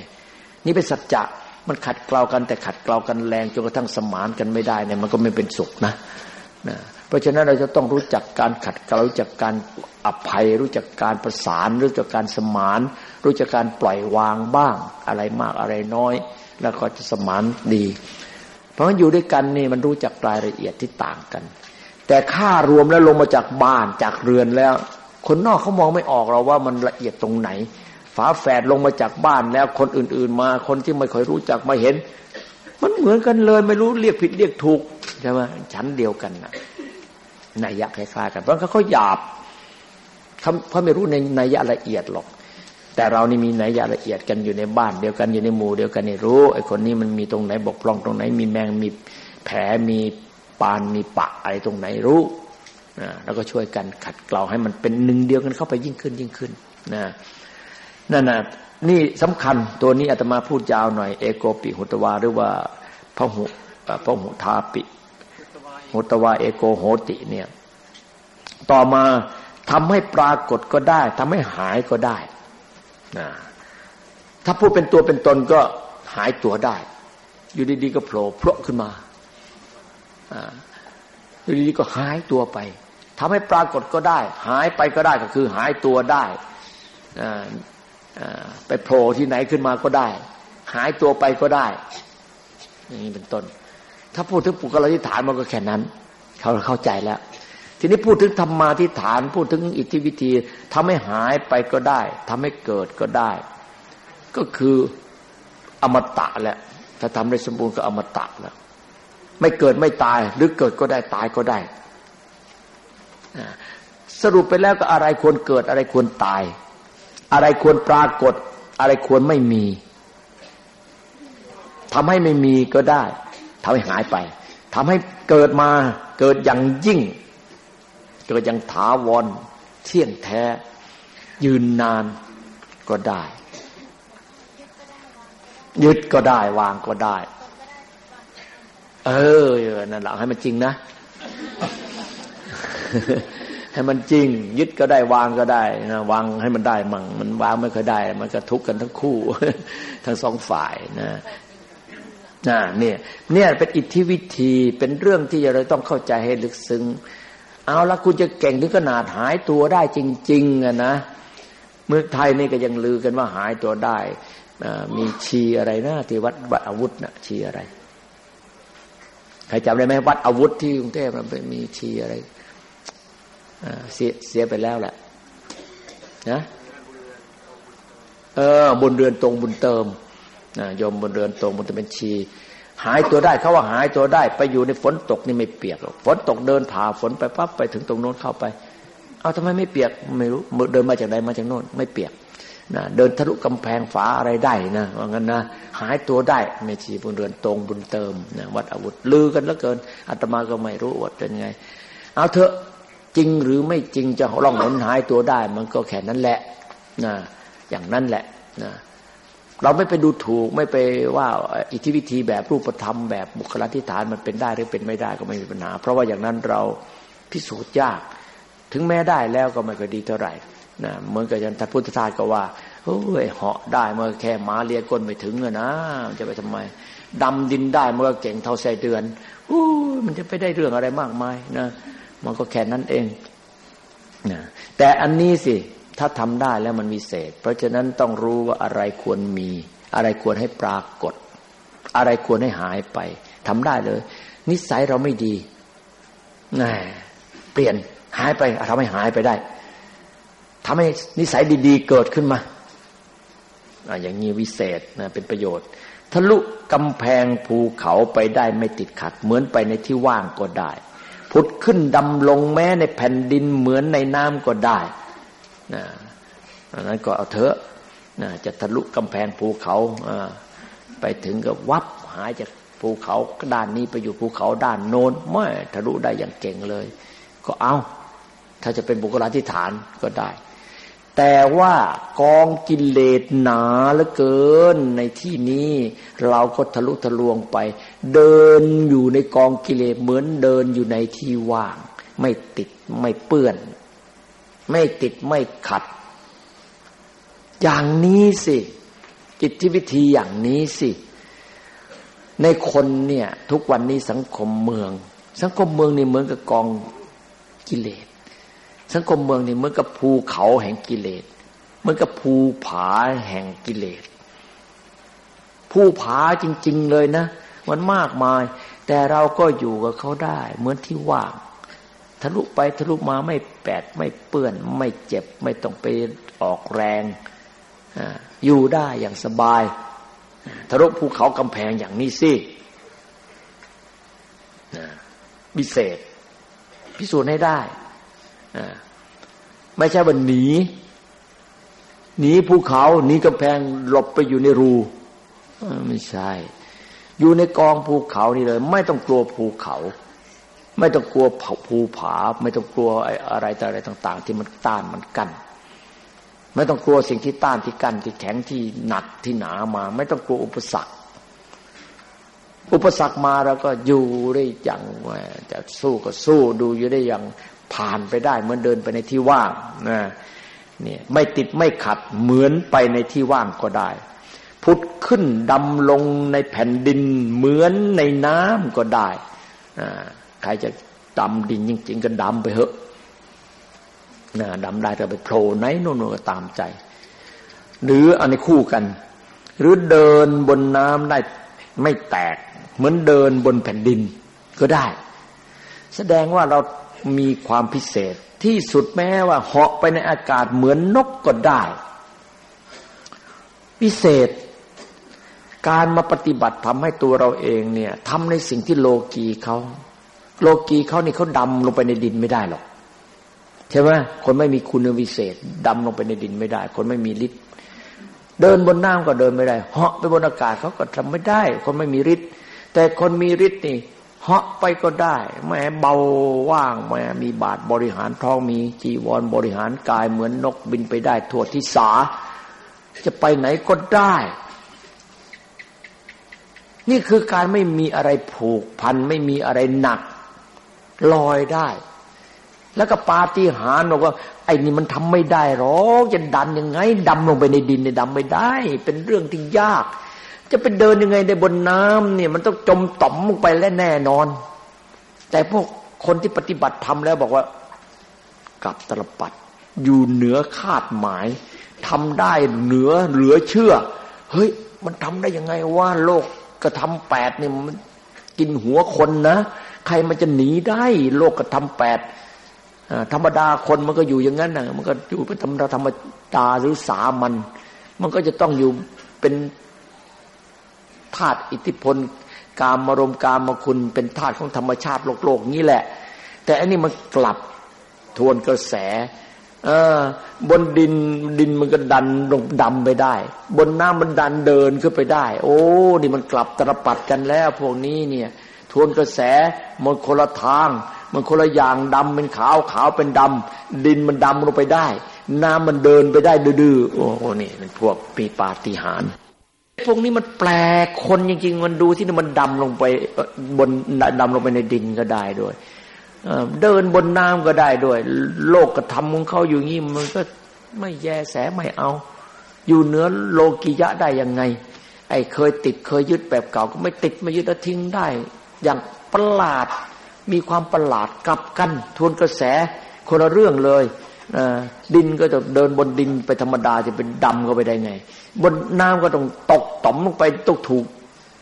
นี่เป็นสัจจะมันขัดเกลากันแต่ขัดเกลากันแรงจนกระทั่งสมานกันไม่ได้เนี่ยมันก็ไม่เป็นสุขนะนะ เพราะฉะนั้นเราจะต้องรู้จักการขัดเกลารู้จักการอภัย รู้จักการประสาน รู้จักการสมาน รู้จักการปล่อยวางบ้าง อะไรมากอะไรน้อย แล้วก็จะสมานดี เพราะฉะนั้นอยู่ด้วยกันนี่มันรู้จักรายละเอียดที่ต่างกัน แต่ค่ารวมแล้วลงมาจากบ้านจากเรือนแล้ว คนนอกเขามองไม่ออกเราว่ามันละเอียดตรงไหน ฝาแฝดลงมาจากบ้านแล้วคนอื่น ๆ มาคนที่ไม่ค่อยรู้จักมาเห็น มันเหมือนกันเลยไม่รู้เรียกผิดเรียกถูกใช่ไหมชั้นเดียวกันนะ นัยยะคล้ายๆกันเพราะเขาหยาบเขาไม่รู้ในนัยยะละเอียดหรอก แต่เรานี่มีนัยยะละเอียดกันอยู่ในบ้านเดียวกันอยู่ในหมู่เดียวกันนี่รู้ไอ้คนนี้มันมีตรงไหนบกพร่องตรงไหน มีแมงมีแผลมีปานมีปะอะไรตรงไหนรู้แล้วก็ช่วยกันขัดเกลาให้มันเป็นหนึ่งเดียวกันเข้าไปยิ่งขึ้นยิ่งขึ้นนะนั่นนะนี่สำคัญตัวนี้อาตมาพูดยาวหน่อยเอโกปิหุตวาหรือว่าพระหุพระหุทาปิ หุตวาเอโกโหติเนี่ย ต่อมาทำให้ปรากฏก็ได้ทำให้หายก็ได้นะถ้าพูดเป็นตัวเป็นตนก็หายตัวได้ อยู่ดีๆก็โผล่เพรขึ้นมาอยู่ดีๆก็หายตัวไปทำให้ปรากฏก็ได้ หายไปก็ได้ก็คือ หายตัวได้ไปโผล่ที่ไหนขึ้นมาก็ได้ หายตัวไปก็ได้อย่างนี้เป็นต้น ถ้าพูดถึงปุกลธิฐานมันก็แค่นั้น เขาเข้าใจแล้ว ทีนี้พูดถึงธรรมาทิฐาน พูดถึงอิทธิวิธีทำให้หายไปก็ได้ทำให้เกิดก็ได้ ก็คืออมตะแหละถ้าทำได้สมบูรณ์ก็อมตะแล้วไม่เกิดไม่ตายหรือเกิดก็ได้ตายก็ได้สรุปไปแล้วก็อะไรควรเกิดอะไรควรตาย อะไรควรปรากฏ อะไรควรไม่มีทำให้ไม่มีก็ได้ ทำให้หายไปทำให้เกิดมาเกิดอย่างยิ่ง เกิดอย่างถาวรเที่ยงแท้ ยืนนานก็ได้ ยึดก็ได้วางก็ได้ เออนั่นแหละให้มันจริงนะให้มันจริง ยึดก็ได้วางก็ได้นะวางให้มันได้มั่งมันวางไม่เคยได้ มันก็ทุกข์กันทั้งคู่ ทั้งสองฝ่ายนะ นะเนี่ยเนี่ยเป็นอิทธิวิธีเป็นเรื่องที่เราต้องเข้าใจให้ลึกซึ้งเอาละคุณจะเก่งถึงขนาดหายตัวได้จริงๆอะนะเมืองไทยนี่ก็ยังลือกันว่าหายตัวได้มีชีอะไรนะที่วัดวัดอาวุธนะชีอะไรใครจำได้ไหมวัดอาวุธที่กรุงเทพมันเป็นมีชีอะไรเสียเสียไปแล้วแหละนะเออบุญเรือนตรงบุญเติม นะยมบุญเรือนตรงบุญเติมเป็นชี หายตัวได้เขาว่าหายตัวได้ ไปอยู่ในฝนตกนี่ไม่เปียกหรอกฝนตกเดินผ่าฝนไปปั๊บไปถึงตรงโน้นเข้าไป เอาทำไมไม่เปียกไม่รู้เดินมาจากไหนมาจากโน้นไม่เปียกนะเดินทะลุกำแพงฝาอะไรได้นะว่างั้นนะหายตัวได้ไม่ชีบุญเรือนตรงบุญเติมนะวัดอาวุธลือกันเหลือเกินอาตมาก็ไม่รู้ว่าเป็นไง เอาเถอะจริงหรือไม่จริงจะล่องหนหายตัวได้ มันก็แค่นั้นแหละนะอย่างนั้นแหละนะ เราไม่ไปดูถูกไม่ไปว่าอิทธิวิธีแบบรูปธรรมแบบบุคลาธิฐานมันเป็นได้หรือเป็นไม่ได้ก็ไม่มีปัญหา เพราะว่าอย่างนั้นเราพิสูจน์ยาก ถึงแม้ได้แล้วก็ไม่ค่อยดีเท่าไหร่นะเหมือนกับอย่างท่าพุทธทาสก็ว่าโอ้ยเหาะได้เมื่อแค่หมาเลียก้นไม่ถึงอะนะจะไปทำไมดำดินได้เมื่อเก่งเท่าไส้เดือนโอ้มันจะไปได้เรื่องอะไรมากมายนะมันก็แค่นั้นเองนะแต่อันนี้สิ ถ้าทำได้แล้วมันมีเศษ เพราะฉะนั้นต้องรู้ว่าอะไรควรมี อะไรควรให้ปรากฏ อะไรควรให้หายไปทำได้เลย นิสัยเราไม่ดีน่เปลี่ยนหายไปทำให้หายไปได้ทำให้นิสัยดี ๆ เกิดขึ้นมาอย่างนี้วิเศษนะเป็นประโยชน์ ทะลุกำแพงภูเขาไปได้ไม่ติดขัด เหมือนไปในที่ว่างก็ได้ผุดขึ้นดำลงแม้ในแผ่นดินเหมือนในน้ำก็ได้ นะนั้นก็เอาเถอะนะจะทะลุกำแพงภูเขาไปถึงกับวับหายจากภูเขาด้านนี้ไปอยู่ภูเขาด้านโน้นไม่ทะลุได้อย่างเก่งเลย ก็เอา ถ้าจะเป็นบุคลาธิฐานก็ได้ แต่ว่ากองกิเลสหนาเหลือเกินในที่นี้ เราก็ทะลุทะลวงไป เดินอยู่ในกองกิเลสเหมือนเดินอยู่ในที่ว่าง ไม่ติดไม่เปื้อน ไม่ติดไม่ขัด อย่างนี้สิ จิตวิธีอย่างนี้สิ ในคนเนี่ย ทุกวันนี้สังคมเมือง สังคมเมืองนี่เหมือนกับกองกิเลส สังคมเมืองนี่เหมือนกับภูเขาแห่งกิเลสเหมือนกับภูผาแห่งกิเลสภูผาจริง ๆ เลยนะมันมากมาย แต่เราก็อยู่กับเขาได้ เหมือนที่ว่าง ทะลุไปทะลุมาไม่แปดไม่เปื้อน ไม่เจ็บไม่ต้องไปออกแรงอยู่ได้อย่างสบายทะลุภูเขากำแพงอย่างนี้สิพิเศษ พิสูจน์ให้ได้ไม่ใช่ว่าหนีหนีภูเขาหนีกำแพงหลบไปอยู่ในรูไม่ใช่ อยู่ในกองภูเขานี่เลย ไม่ต้องกลัวภูเขา ไม่ต้องกลัวภูผา ไม่ต้องกลัวอะไรแต่อะไรต่าง ๆ ที่มันต้านมันกั้นไม่ต้องกลัวสิ่งที่ต้านที่กั้นที่แข็งที่หนักที่หนามา ไม่ต้องกลัวอุปสรรค อุปสรรคมาเราก็อยู่ได้อย่างจะสู้ก็สู้ดูอยู่ได้อย่างผ่านไปได้เหมือนเดินไปในที่ว่างนะเนี่ยไม่ติดไม่ขัดเหมือนไปในที่ว่างก็ได้ พุทธขึ้นดำลงในแผ่นดินเหมือนในน้ำก็ได้อ่า ใครจะดำดินจริง ๆ ก็ดำไปเถอะนะดำได้ก็ไปโผล่ไหนโน่นก็ตามใจ หรืออันนี้คู่กัน หรือเดินบนน้ำได้ไม่แตก เหมือนเดินบนแผ่นดินก็ได้ แสดงว่าเรามีความพิเศษที่สุดแม้ว่าเหาะไปในอากาศเหมือนนกก็ได้ พิเศษ การมาปฏิบัติทำให้ตัวเราเองเนี่ยทำในสิ่งที่โลกีเขา โลกีเขานี่เขาดำลงไปในดินไม่ได้หรอกใช่ไหมคนไม่มีคุณวิเศษดำลงไปในดินไม่ได้ คนไม่มีฤทธิ์เดินบนน้ำก็เดินไม่ได้เหาะไปบนอากาศเขาก็ทำไม่ได้ คนไม่มีฤทธิ์แต่คนมีฤทธิ์นี่เหาะไปก็ได้แม้เบาว่างแม้มีบาทบริหารท้องมีจีวรบริหารกายเหมือนนกบินไปได้ทั่วทิศา จะไปไหนก็ได้ นี่คือการไม่มีอะไรผูกพันไม่มีอะไรหนัก ลอยได้ แล้วก็ปาฏิหาริย์บอกว่า ไอ้นี่มันทำไม่ได้หรอกจะดันยังไงดำลงไปในดินในดำไม่ได้ เป็นเรื่องที่ยาก จะไปเดินยังไงในบนน้ำเนี่ยมันต้องจมต่อมลงไปและแน่นอน แต่พวกคนที่ปฏิบัติทำแล้วบอกว่า กลับตลปัดอยู่เหนือคาดหมายทำได้เหนือเหลือเชื่อ เฮ้ย มันทำได้ยังไงว่าโลกกระทำแปดเนี่ยมันกินหัวคนนะ ใครมันจะหนีได้ โลกกระทำแปดธรรมดาคนมันก็อยู่อย่างนั้นนะมันก็อยู่เป็นธรรมดาธรรมดาหรือสามัน มันก็จะต้องอยู่เป็นธาตุอิทธิพล กามมารมกามมาคุณ เป็นธาตุของธรรมชาติโลกโลกนี้แหละ แต่อันนี้มันกลับทวนกระแสบนดินดินมันก็ดันลงดำไปได้ บนน้ำมันดันเดินขึ้นไปได้ โอ้ นี่มันกลับตรปัดกันแล้วพวกนี้เนี่ย ทวนกระแสมันคนละทาง มันคนละอย่างดำเป็นขาวขาวเป็นดำดินมันดำลงไปได้ น้ำมันเดินไปได้ดื้อโอ้โหนี่เป็นพวกปีปาฏิหาริย์พวกนี้มันแปลกคนจริง ๆ มันดูที่มันดำลงไปบนดำลงไปในดินก็ได้ด้วยเดินบนน้ำก็ได้ด้วย โลกกระทำของเขาอยู่งี้มันก็ไม่แยแสไม่เอา อยู่เหนือโลกิยะได้ยังไง ไอ้เคยติดเคยยึดแบบเก่าก็ไม่ติดไม่ยึดแล้วทิ้งได้ อย่างประหลาดมีความประหลาดกลับกันทวนกระแสคนละเรื่องเลยดินก็จะเดินบนดินไปธรรมดาจะเป็นดำก็ไปได้ไง บนน้ำก็ต้องตกต่อมลงไปต้องถูก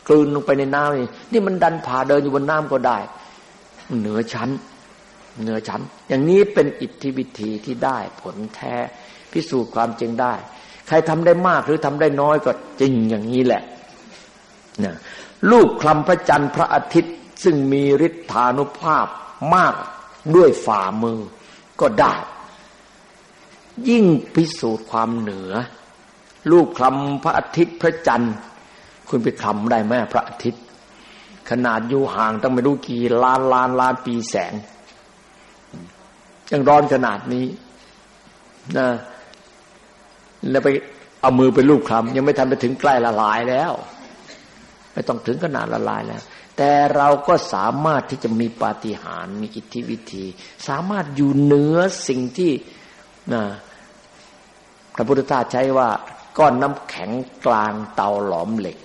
กลืนลงไปในน้ำนี่นี่มันดันผ่าเดินอยู่บนน้ำก็ได้ เหนือชั้น เหนือชั้น อย่างนี้เป็นอิทธิวิธีที่ได้ผลแท้พิสูจน์ความจริงได้ ใครทำได้มากหรือทำได้น้อยก็จริงอย่างนี้แหละนะ ลูกคลำพระจันทร์พระอาทิตย์ ซึ่งมีฤทธานุภาพมากด้วยฝ่ามือก็ได้ ยิ่งพิสูจน์ความเหนือลูกคลำพระอาทิตย์พระจันทร์ คุณไปคลำได้ไหมพระอาทิตย์ ขนาดอยู่ห่างต้องไม่รู้กี่ล้านล้านล้านปีแสงยังร้อนขนาดนี้นะแล้วไปเอามือไปลูบคลำยังไม่ทันไปถึงใกล้ละลายแล้ว ไม่ต้องถึงขนาดละลายแล้ว แต่เราก็สามารถที่จะมีปาฏิหาริย์มีอิทธิวิธี สามารถอยู่เหนือสิ่งที่นะพระพุทธทาสใช้ว่าก้อนน้ำแข็งกลางเตาหลอมเหล็ก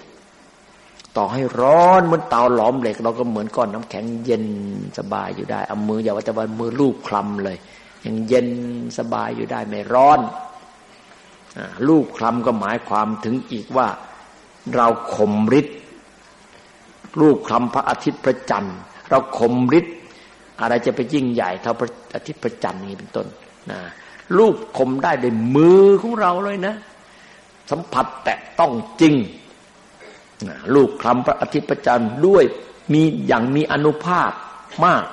ต่อให้ร้อนเหมือนเตาหลอมเหล็ก เราก็เหมือนก้อนน้ำแข็งเย็นสบายอยู่ได้เอามืออย่าว่าแต่ว่ามือลูบคลำเลยยังเย็นสบายอยู่ได้ไม่ร้อนลูบคลำก็หมายความถึงอีกว่า เราข่มฤทธิ์ ลูบคลำพระอาทิตย์พระจันทร์ เราข่มฤทธิ์อะไรจะไปยิ่งใหญ่เท่าพระอาทิตย์พระจันทร์นี้เป็นต้นนะลูบข่มได้ด้วยมือของเราเลยนะ สัมผัสแตะต้องจริงลูกคลำพระอาทิตย์พระจันทร์ด้วยมีอย่างมีอนุภาพมาก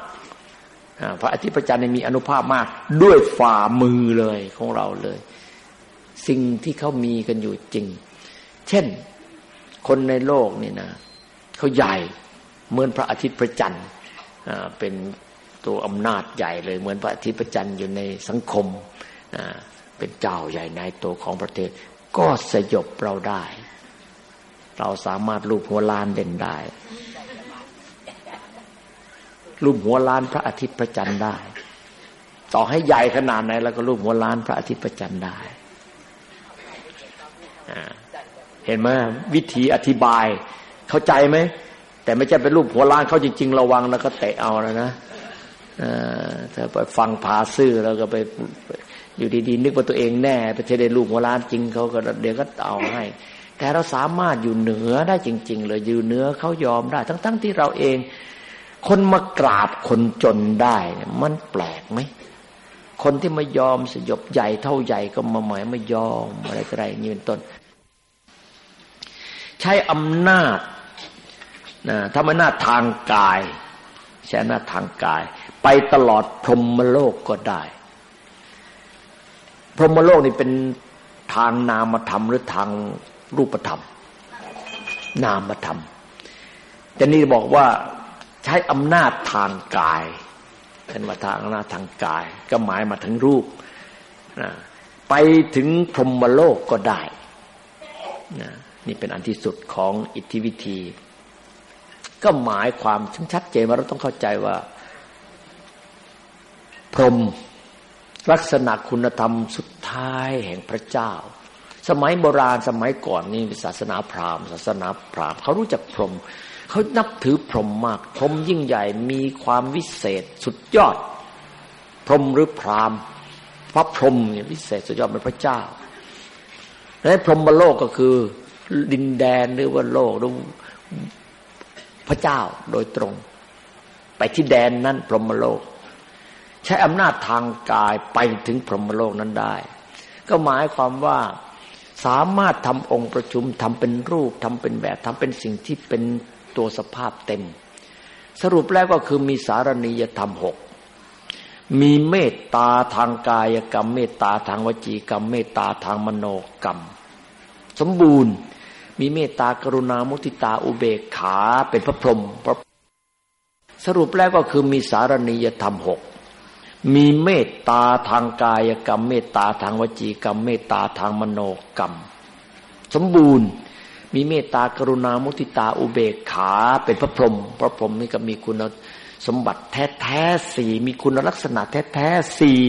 พระอาทิตย์พระจันทร์มีอนุภาพมาก ด้วยฝ่ามือเลยของเราเลย สิ่งที่เขามีกันอยู่จริง เช่น คนในโลกนี่นะ เขาใหญ่เหมือนพระอาทิตย์พระจันทร์เป็นตัวอำนาจใหญ่เลย เหมือนพระอาทิตย์พระจันทร์อยู่ในสังคมเป็นเจ้าใหญ่นายโตของประเทศ ก็สยบเราได้ เราสามารถรูปหัวลานเด่นได้รูปหัวลานพระอาทิตย์พระจันทร์ได้ ต่อให้ใหญ่ขนาดไหนแล้วก็รูปหัวลานพระอาทิตย์พระจันทร์ได้เห็นไหมวิธีอธิบาย เข้าใจไหมแต่ไม่ใช่เป็นรูปหัวล้านเขาจริง ๆ ระวังแล้วก็เตะเอาแล้วนะถ้าไปฟังผาซื่อแล้วก็ไปอยู่ดีๆนึกว่าตัวเองแน่ไปเทได้รูปหัวล้านจริงเขาก็เดี๋ยวก็เอาให้ แต่เราสามารถอยู่เหนือได้จริง ๆ เลยอยู่เหนือเขายอมได้ ทั้ง ๆทที่เราเอง คนมากราบคนจนได้เนี่ยมันแปลกไหมคนที่มายอมสยบใหญ่เท่าใหญ่ก็มาหมายไม่ยอมอะไรอะไรยืนต้น ใช้อำนาจ นะทำอำนาทางกายใช้อำนาจทางกาย ไปตลอดพรหมโลกก็ได้ พรหมโลกนี่เป็นทางนามธรรมหรือทางรูปธรรม นามธรรมแต่นี่บอกว่าใช้อำนาจทางกายเป็นมาทางอำนาจทางกาย ก็หมายมาถึงรูปนะไปถึงพรหมโลกก็ได้นะนี่เป็นอันที่สุดของอิทธิวิธี ก็หมายความชัดเจนว่าเราต้องเข้าใจว่า พรหมลักษณะคุณธรรมสุดท้ายแห่งพระเจ้า สมัยโบราณสมัยก่อนนี่ศาสนาพราหมณ์ศาสนาพราหมณ์เขารู้จักพรหมเขานับถือพรหมมาก พรหมยิ่งใหญ่มีความวิเศษสุดยอด พรหมหรือพราหมณ์พระพรหมเนี่ยวิเศษสุดยอดเป็นพระเจ้าและพรหมโลกก็คือดินแดนหรือว่าโลกหรือ พระเจ้าโดยตรง ไปที่แดนนั้นพรหมโลก ใช้อำนาจทางกายไปถึงพรหมโลกนั้นได้ ก็หมายความว่าสามารถทำองค์ประชุมทำเป็นรูปทำเป็นแบบทำเป็นสิ่งที่เป็นตัวสภาพเต็ม สรุปแล้วก็คือมีสารณียธรรมหกมีเมตตาทางกายกรรม เมตตาทางวจีกรรม เมตตาทางมโนกรรม สมบูรณ์ มีเมตตากรุณามุทิตาอุเบกขาเป็นพระพรหมสรุปแล้วก็คือมีสารณียธรรมหกมีเมตตาทางกายกรรม เมตตาทางวจีกรรม เมตตาทางมโนกรรม สมบูรณ์ มีเมตตากรุณามุทิตาอุเบกขาเป็นพระพรหมพระพรหมนี่ก็มีคุณสมบัติแท้แท้สี่มีคุณลักษณะแท้แท้สี่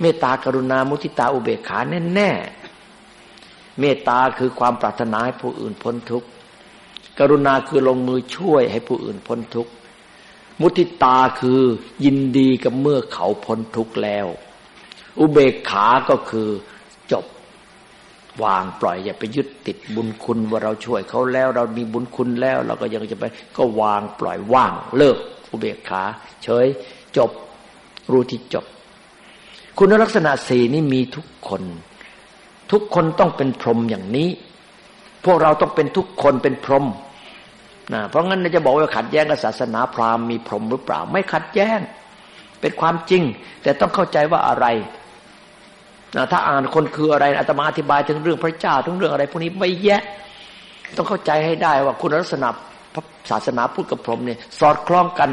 เมตตากรุณามุทิตาอุเบกขาแน่แน่ เมตตาคือความปรารถนาให้ผู้อื่นพ้นทุกข์ กรุณาคือลงมือช่วยให้ผู้อื่นพ้นทุกข์ มุทิตาคือยินดีกับเมื่อเขาพ้นทุกข์แล้ว อุเบกขาก็คือจบวางปล่อยอย่าไปยึดติดบุญคุณว่าเราช่วยเขาแล้ว เรามีบุญคุณแล้ว เราก็ยังจะไปก็วางปล่อยว่างเลิก อุเบกขา เฉย จบรู้ที่จบ คุณลักษณะสี่นี่มีทุกคน ทุกคนต้องเป็นพรหมอย่างนี้ พวกเราต้องเป็นทุกคนเป็นพรหมนะเพราะงั้นจะบอกว่าขัดแย้งกับศาสนาพราหมณ์มีพรหมหรือเปล่า ไม่ขัดแย้ง เป็นความจริง แต่ต้องเข้าใจว่าอะไรนะถ้าอ่านคนคืออะไรอาตมาอธิบายถึงเรื่องพระเจ้าถึงเรื่องอะไรพวกนี้ไม่แยะ ต้องเข้าใจให้ได้ว่าคุณลักษณะศาสนาพุทธกับพรหมเนี่ยสอดคล้องกัน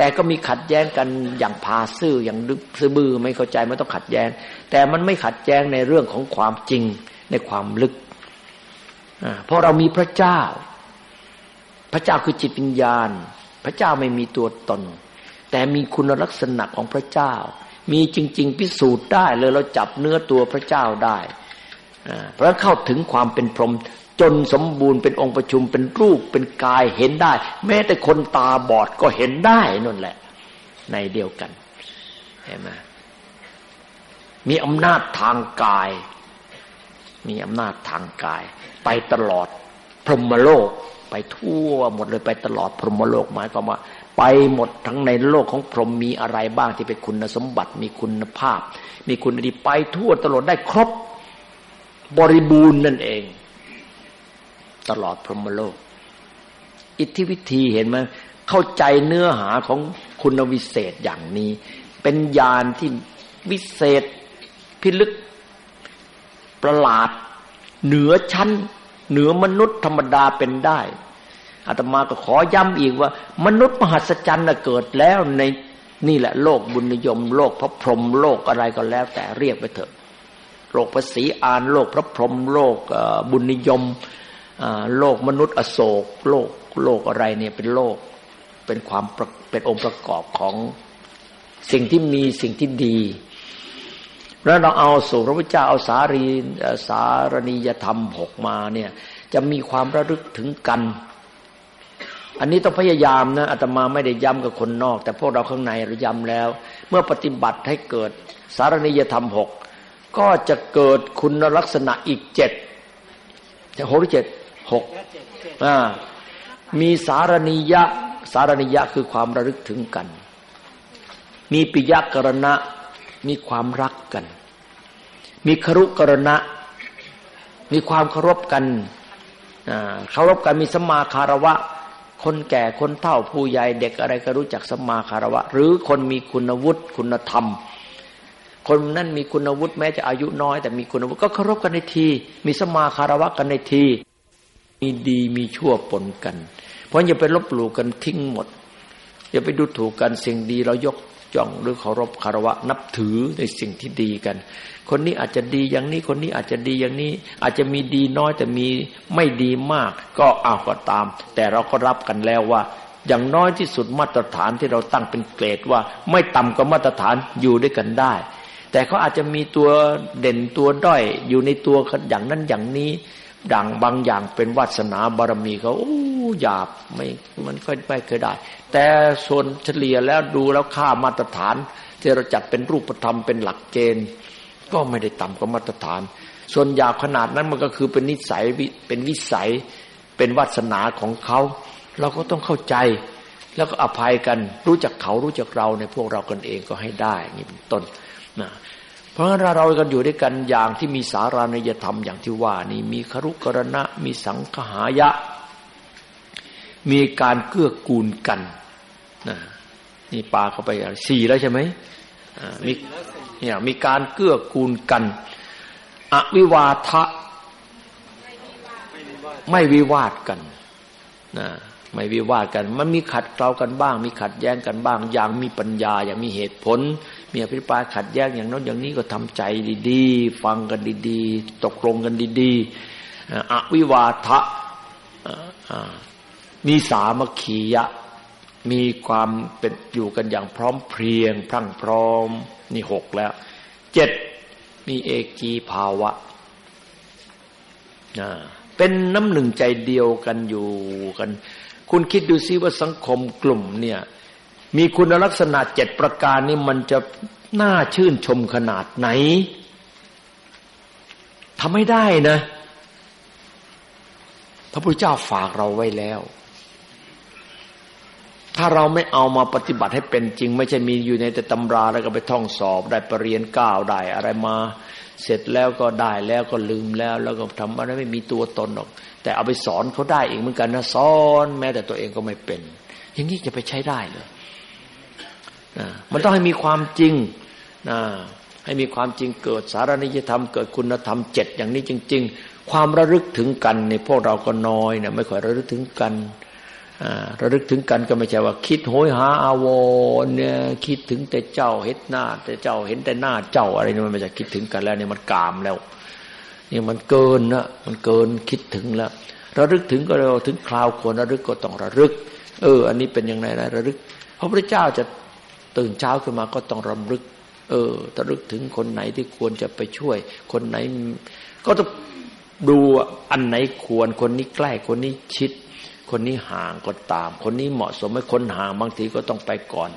แต่ก็มีขัดแย้งกันอย่างพาซื่ออย่างลึกซื่อบือไม่เข้าใจไม่ต้องขัดแย้ง แต่มันไม่ขัดแย้งในเรื่องของความจริงในความลึกเพราะเรามีพระเจ้า พระเจ้าคือจิตวิญญาณ พระเจ้าไม่มีตัวตน แต่มีคุณลักษณะของพระเจ้า มีจริง ๆ พิสูจน์ได้เลยเราจับเนื้อตัวพระเจ้าได้เพราะเข้าถึงความเป็นพรหม จนสมบูรณ์เป็นองค์ประชุมเป็นรูปเป็นกายเห็นได้ แม้แต่คนตาบอดก็เห็นได้นั่นแหละ ในเดียวกันเห็นไหมมีอำนาจทางกาย มีอำนาจทางกาย ไปตลอดพรหมโลก ไปทั่วหมดเลยไปตลอดพรหมโลกหมายความว่า ไปหมดทั้งในโลกของพรหมมีอะไรบ้างที่เป็นคุณสมบัติมีคุณภาพ มีคุณดีไปทั่วตลอดได้ครบบริบูรณ์นั่นเอง ตลอดพรหมโลก อิทธิวิธีเห็นไหมเข้าใจเนื้อหาของคุณวิเศษอย่างนี้ เป็นญาณที่วิเศษ พิลึก ประหลาด เหนือชั้น เหนือมนุษย์ธรรมดาเป็นได้อาตมาก็ขอย้ำอีกว่า มนุษย์มหัศจรรย์เกิดแล้วในนี่แหละโลกบุญนิยม โลกพระพรหมโลกอะไรก็แล้ว แต่เรียกไปเถอะโลกภาษีอานโลกพระพรหมโลกบุญนิยม โลกมนุษย์อโศก โลกโลกอะไรเนี่ยเป็นโลกเป็นความเป็นองค์ประกอบของสิ่งที่มีสิ่งที่ดี แล้วเราเอาสู่พระพุทธเจ้าเอาสารีสารณียธรรมหกมาเนี่ยจะมีความระลึกถึงกัน อันนี้ต้องพยายามนะอาตมาไม่ได้ย้ำกับคนนอก แต่พวกเราข้างในเราย้ำแล้ว เมื่อปฏิบัติให้เกิดสารณียธรรมหกก็จะเกิดคุณลักษณะอีกเจ็ดหกหรือเจ็ด หกมีสารณียะ สารณียะคือความระลึกถึงกัน มีปิยกรณะ มีความรักกัน มีครุกรณะ มีความเคารพกันเคารพกันมีสมาคารวะ คนแก่คนเฒ่าผู้ใหญ่เด็กอะไรก็รู้จักสมาคารวะ หรือคนมีคุณวุฒิคุณธรรม คนนั้นมีคุณวุฒิแม้จะอายุน้อย แต่มีคุณวุฒิก็เคารพกันในที มีสมาคารวะกันในที มีดีมีชั่วปนกัน เพราะอย่าไปลบหลู่กันทิ้งหมด อย่าไปดูถูกกันสิ่งดีเรายกจ้องหรือเคารพคารวะนับถือในสิ่งที่ดีกัน คนนี้อาจจะดีอย่างนี้คนนี้อาจจะดีอย่างนี้ อาจจะมีดีน้อยแต่มีไม่ดีมาก ก็เอาก็ตาม แต่เราก็รับกันแล้วว่า อย่างน้อยที่สุดมาตรฐานที่เราตั้งเป็นเกรดว่า ไม่ต่ำกว่ามาตรฐานอยู่ด้วยกันได้ แต่เขาอาจจะมีตัวเด่นตัวด้อยอยู่ในตัวอย่างนั้นอย่างนี้ ดังบางอย่างเป็นวาสนาบารมีเขาโอ้หยาบไม่มันก็ไม่เคยได้ แต่ส่วนเฉลี่ยแล้วดูแล้วค่ามาตรฐาน ที่เราจัดเป็นรูปธรรมเป็นหลักเกณฑ์ ก็ไม่ได้ต่ำกว่ามาตรฐาน ส่วนหยาบขนาดนั้นมันก็คือเป็นนิสัยเป็นวิสัยเป็นวาสนาของเขาเราก็ต้องเข้าใจ แล้วก็อภัยกันรู้จักเขารู้จักเราในพวกเรากันเองก็ให้ได้นี่เป็นต้นนะ ราะฉะนั้นเรากันอยู่ด้วยกันอย่างที่มีสารานยธรรมอย่างที่ว่านี่มีครุกรณะมีสังขหายะ มีการเกื้อกูลกันนะนี่ปาเข้าไปสี่แล้วใช่ไหมมีเนี่ยมีการเกื้อกูลกัน อวิวาทะไม่วิวาทกันนะไม่วิวาทกัน มันมีขัดเกลากันบ้าง มีขัดแย้งกันบ้าง อย่างมีปัญญาอย่างมีเหตุผล มีอภิปรายขัดแย้งอย่างนั้นอย่างนี้ก็ทำใจดีๆ ฟังกันดีๆ ตกลงกันดีๆอวิวาทะมีสามัคคียะ มีความเป็นอยู่กันอย่างพร้อมเพรียง พรั่งพร้อม นี่หกแล้วเจ็ดมีเอกีภาวะเป็นน้ำหนึ่งใจเดียวกันอยู่กัน คุณคิดดูซิว่าสังคมกลุ่มเนี่ย มีคุณลักษณะเจ็ดประการนี้มันจะน่าชื่นชมขนาดไหนทำไม่ได้นะ พระพุทธเจ้าฝากเราไว้แล้ว ถ้าเราไม่เอามาปฏิบัติให้เป็นจริง ไม่ใช่มีอยู่ในแต่ตำราแล้วก็ไปท่องสอบ ได้ปรริญญาเก้าได้อะไรมา เสร็จแล้วก็ได้แล้วก็ลืมแล้ว แล้วก็ทำอะไรไม่มีตัวตนหรอก แต่เอาไปสอนเขาได้เองเหมือนกันนะสอน แม้แต่ตัวเองก็ไม่เป็น อย่างนี้จะไปใช้ได้เลย มันต้องให้มีความจริงนะให้มีความจริงเกิดสารนิยธรรมเกิดคุณธรรมเจ็ดอย่างนี้จริง ๆ ความระลึกถึงกันในพวกเราก็น้อยเนี่ยไม่ค่อยระลึกถึงกันระลึกถึงกันก็ไม่ใช่ว่า คิดโหยหาอาวรเนี่ยคิดถึงแต่เจ้าเห็นหน้า แต่เจ้าเห็นแต่หน้าเจ้าอะไรนี่มันไม่ใช่คิดถึงกันแล้วเนี่ยมันกามแล้วนี่มันเกินนะมันเกินคิดถึงแล้ว ระลึกถึงก็เราถึงคราวควรระลึกก็ต้องระลึก เออ อันนี้เป็นยังไงนะระลึก พระพุทธเจ้าจะ ตื่นเช้าขึ้นมาก็ต้องรำลึก เออระลึกถึงคนไหนที่ควรจะไปช่วย คนไหน ก็ต้องดูอันไหนควร คนนี้ใกล้คนนี้ชิด คนนี้ห่างก็ตาม คนนี้เหมาะสมไหมคนห่างบางทีก็ต้องไปก่อน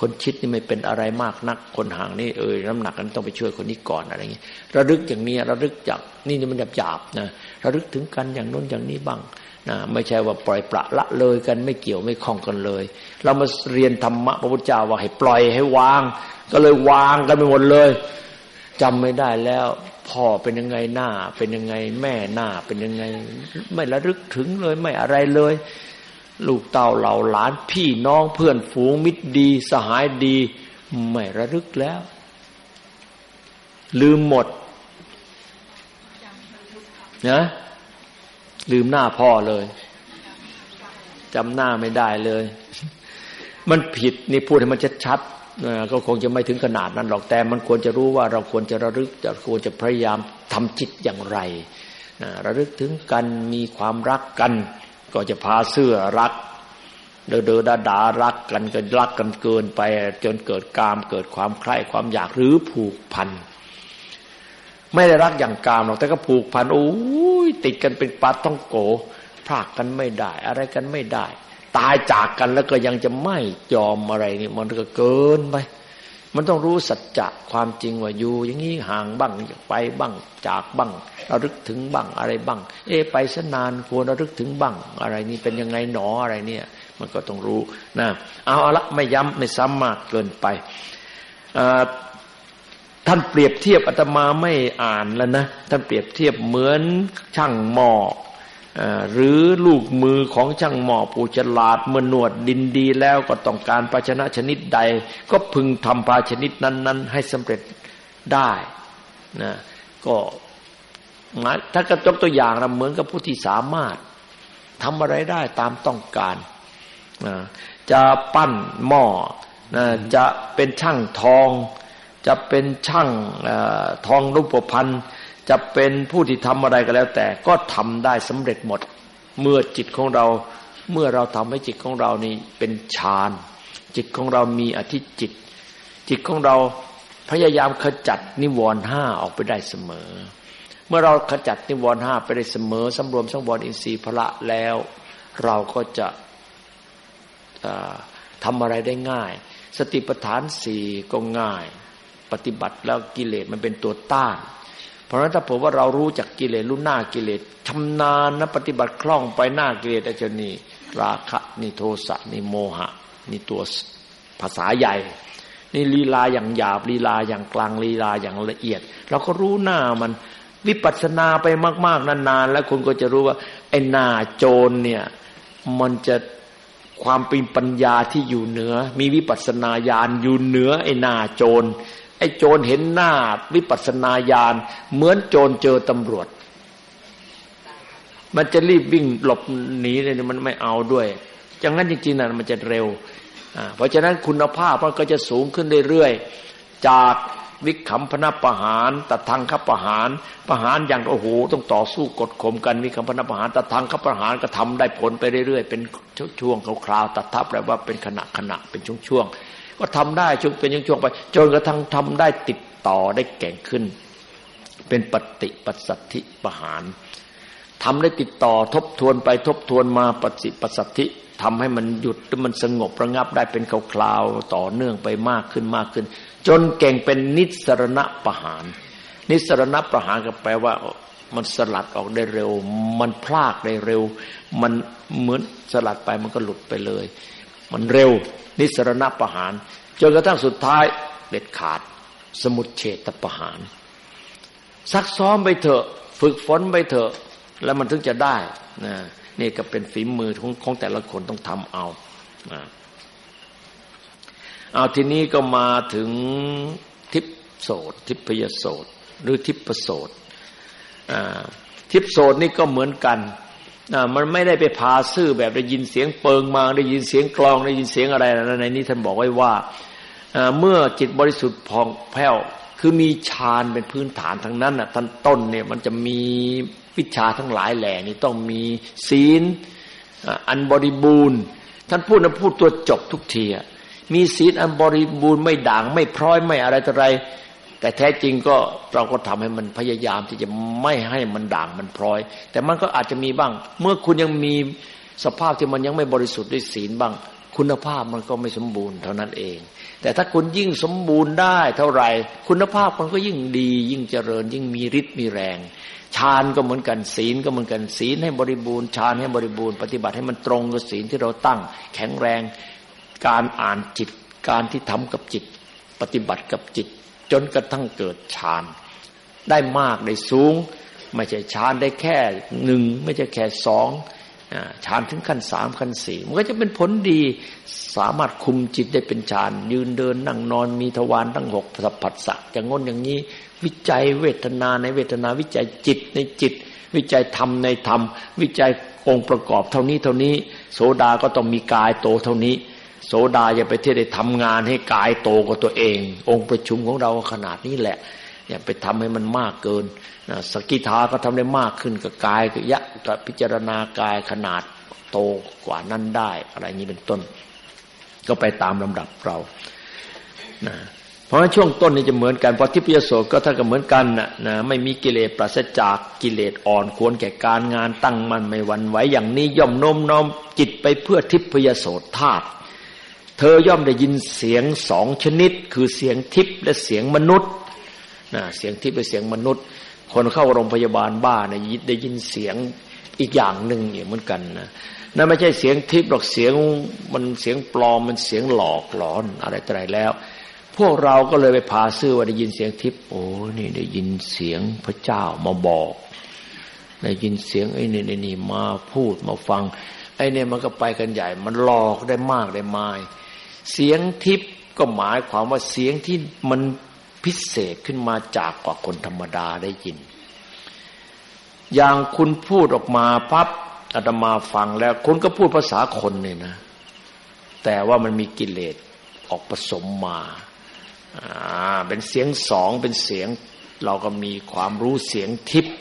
คนชิดนี่ไม่เป็นอะไรมากนัก คนห่างนี่เออน้ำหนักกันต้องไปช่วยคนนี้ก่อนอะไรอย่างนี้ระลึกอย่างนี้ระลึกจากนี่นี่มันหยาบหยาบนะระลึกถึงกันอย่างน้นอย่างนี้บ้าง นะไม่ใช่ว่าปล่อยปละละเลยกันไม่เกี่ยวไม่คล้องกันเลย เรามาเรียนธรรมะพระพุทธเจ้าว่าให้ปล่อยให้วาง ก็เลยวางกันไปหมดเลยจำไม่ได้แล้วพ่อเป็นยังไงหน้า เป็นยังไงแม่หน้าเป็นยังไง ไม่ระลึกถึงเลยไม่อะไรเลย ลูกเต่าเหล่าหลานพี่น้องเพื่อนฝูงมิตรดี สหายดี ไม่ระลึกแล้ว ลืมหมดนะ ลืมหน้าพ่อเลยจำหน้าไม่ได้เลย มันผิดนี่พูดให้มันชัดๆก็คงจะไม่ถึงขนาดนั้นหรอกแต่มันควรจะรู้ว่าเราควรจะระลึกจะควรจะพยายามทำจิตอย่างไรระลึกถึงกันมีความรักกัน ก็จะพาเสื้อรัก เดอเดอดาดารักกันก็รักกันเกินไป จนเกิดกามเกิดความใคร่ความอยากหรือผูกพัน ไม่ได้รักอย่างกามหรอกแต่ก็ผูกพันโอ้ยติดกันเป็นปัดต้องโกพรากกันไม่ได้ อะไรกันไม่ได้ ตายจากกันแล้วก็ยังจะไม่ยอมอะไรนี่มันก็เกินไปมันต้องรู้สัจจะความจริงว่าอยู่ อย่างนี้ห่างบ้างไปบ้างจากบ้างระลึกถึงบ้างอะไรบ้าง เอไปสนานควรระลึกถึงบ้างอะไรนี่เป็นยังไงหนออะไรเนี่ย มันก็ต้องรู้นะเอาละไม่ย้ำไม่ซ้ำมากเกินไป ท่านเปรียบเทียบอาตมาไม่อ่านแล้วนะท่านเปรียบเทียบเหมือนช่างหมอหรือลูกมือของช่างหมอปูฉลาดเมื่อหนวดดินดีแล้วก็ต้องการภาชนะชนิดใด ก็พึงทำภาชนิดนั้น ๆ ให้สำเร็จได้นะก็ถ้ากระจกตัวอย่างนะเหมือนกับผู้ที่สามารถทำอะไรได้ตามต้องการนะจะปั้นหม้อนะจะเป็นช่างทอง จะเป็นช่างอทองรูปพันธ์จะเป็นผู้ที่ทำอะไรก็แล้ว แต่ก็ทำได้สำเร็จหมด เมื่อจิตของเราเมื่อเราทำให้จิตของเรานี่เป็นฌานจิตของเรามีอธิจิต จิตของเราพยายามขจัดนิวรณ์ห้าออกไปได้เสมอ เมื่อเราขจัดนิวรณ์ห้าไปได้เสมอสำรวมสังวรอินทรีย์พละแล้ว เราก็จะทำอะไรได้ง่าย สติปัฏฐานสี่ก็ง่าย ปฏิบัติแล้วกิเลสมันเป็นตัวต้าน เพราะฉะนั้นถ้าผมว่าเรารู้จักกิเลสรู้หน้ากิเลสชำนาญนะปฏิบัติคล่องไปหน้ากิเลสอาจารย์นี่ราคะนี่โทสะนี่โมหะนี่ตัวภาษาใหญ่ นี่ลีลาอย่างหยาบลีลาอย่างกลางลีลาอย่างละเอียดเราก็รู้หน้ามันวิปัสสนาไปมาก ๆ นานๆ แล้วคุณก็จะรู้ว่า ไอ้หน้าโจรเนี่ย มันจะความเป็นปัญญาที่อยู่เหนือ มีวิปัสสนาญาณอยู่เหนือไอ้หน้าโจร ไอ้โจรเห็นหน้าวิปัสสนาญาณเหมือนโจรเจอตำรวจ มันจะรีบวิ่งหลบหนีเลยมันไม่เอาด้วยอย่างนั้นจริงๆนะมันจะเร็ว เพราะฉะนั้นคุณภาพมันก็จะสูงขึ้นเรื่อยๆ จากวิขำพนประหารตัดทางขับประหารประหารอย่างโอ้โหต้องต่อสู้กดข่มกันวิขำพนประหารตัดทางขับประหารก็ทำได้ผลไปเรื่อยๆ เป็นช่วงๆคราวๆตัดทับแปลว่าเป็นขณะขณะเป็นช่วงๆ ก็ทำได้ช่วงเป็นช่วงๆไป จนกระทั่งทำได้ติดต่อได้แก่งขึ้น เป็นปฏิปัสสัทธิประหารทำได้ติดต่อทบทวนไปทบทวนมาปฏิปัสสัทธิทำให้มันหยุดมันสงบระงับได้เป็นคราวๆต่อเนื่องไปมากขึ้นมากขึ้น จนเก่งเป็นนิสรณะประหาร นิสรณะประหารก็แปลว่ามันสลัดออกได้เร็ว มันพลากได้เร็ว มันเหมือนสลัดไปมันก็หลุดไปเลย มันเร็ว นิสรณประหารจนกระทั่งสุดท้ายเด็ดขาด สมุดเฉตประหาร ซักซ้อมไปเถอะ ฝึกฝนไปเถอะ แล้วมันถึงจะได้นะนี่ก็เป็นฝีมือของของแต่ละคนต้องทำเอาเอาทีนี้ก็มาถึงทิพโสดทิพยโสดหรือทิพปโสดทิพโสดนี่ก็เหมือนกัน มันไม่ได้ไปพาซื่อแบบได้ยินเสียงเปิงมาได้ยินเสียงกลองได้ยินเสียงอะไรในนี้ท่านบอกไว้ว่าเมื่อจิตบริสุทธิ์พองแผ้วคือมีฌานเป็นพื้นฐานทั้งนั้นน่ะท่านต้นเนี่ยมันจะมีวิชาทั้งหลายแหล่นี่ต้องมีศีลอันบริบูรณ์ ท่านพูดนะพูดตัวจบทุกทีมีศีลอันบริบูรณ์ไม่ด่างไม่พร้อยไม่อะไรต่ออะไร แต่แท้จริงก็เราก็ทำให้มันพยายามที่จะไม่ให้มันด่างมันพร้อย แต่มันก็อาจจะมีบ้าง เมื่อคุณยังมีสภาพที่มันยังไม่บริสุทธิ์ด้วยศีลบ้าง คุณภาพมันก็ไม่สมบูรณ์เท่านั้นเอง แต่ถ้าคุณยิ่งสมบูรณ์ได้เท่าไหร่ คุณภาพมันก็ยิ่งดี ยิ่งเจริญ ยิ่งมีฤทธิ์มีแรงฌานก็เหมือนกันศีลก็เหมือนกันศีลให้บริบูรณ์ฌานให้บริบูรณ์ปฏิบัติให้มันตรงกับศีลที่เราตั้ง แข็งแรงการอ่านจิต การที่ทำกับจิต ปฏิบัติกับจิต จนกระทั่งเกิดฌาน ได้มากได้สูง ไม่ใช่ฌานได้แค่หนึ่งไม่ใช่แค่สองฌานถึงขั้นสามขั้นสี่มันก็จะเป็นผลดี สามารถคุมจิตได้เป็นฌานยืนเดินนั่งนอนมีทวารทั้งหกสัพพัสสะอย่างงนอย่างนี้ วิจัยเวทนาในเวทนาวิจัยจิตในจิต วิจัยธรรมในธรรม วิจัยองค์ประกอบเท่านี้เท่านี้ โสดาก็ต้องมีกายโตเท่านี้ โสดาอย่าไปเที่ยวได้ทำงานให้กายโตกว่าตัวเอง องค์ประชุมของเราขนาดนี้แหละอย่าไปทำให้มันมากเกินสกิทาก็ทำได้มากขึ้นกับกายกับยะกับพิจารณากายขนาดโตกว่านั้นได้ อะไรนี้เป็นต้น ก็ไปตามลำดับเรานะเพราะฉะนั้นช่วงต้นนี่จะเหมือนกันพอทิพยโสก็ถ้าก็เหมือนกันนะนะไม่มีกิเลสปราศจากกิเลสอ่อนควรแก่การงานตั้งมันไม่หวั่นไหวอย่างนี้ย่อมโน้มน้อมจิตไปเพื่อทิพยโสธาตุ เธอย่อมได้ยินเสียงสองชนิด คือเสียงทิพย์และเสียงมนุษย์นะเสียงทิพย์และเสียงมนุษย์ คนเข้าโรงพยาบาลบ้านะได้ยินเสียงอีกอย่างหนึ่งเหมือนกันนะนั่นไม่ใช่เสียงทิพย์หรอกเสียงมันเสียงปลอมมันเสียงหลอกหลอนอะไรต่ออะไรแล้ว พวกเราก็เลยไปพาซื้อว่าได้ยินเสียงทิพย์โอ้นี่ได้ยินเสียงพระเจ้ามาบอกได้ยินเสียงไอ้นี่นี่มาพูดมาฟังไอ้เนี่ยมันก็ไปกันใหญ่ มันหลอกได้มากได้มาย เสียงทิพย์ก็หมายความว่าเสียงที่มันพิเศษขึ้นมาจากกว่าคนธรรมดาได้ยิน อย่างคุณพูดออกมาพับอาตมาฟังแล้วคุณก็พูดภาษาคนเนี่ยนะ แต่ว่ามันมีกิเลสออกผสมมาเป็นเสียงสองเป็นเสียง เราก็มีความรู้เสียงทิพย์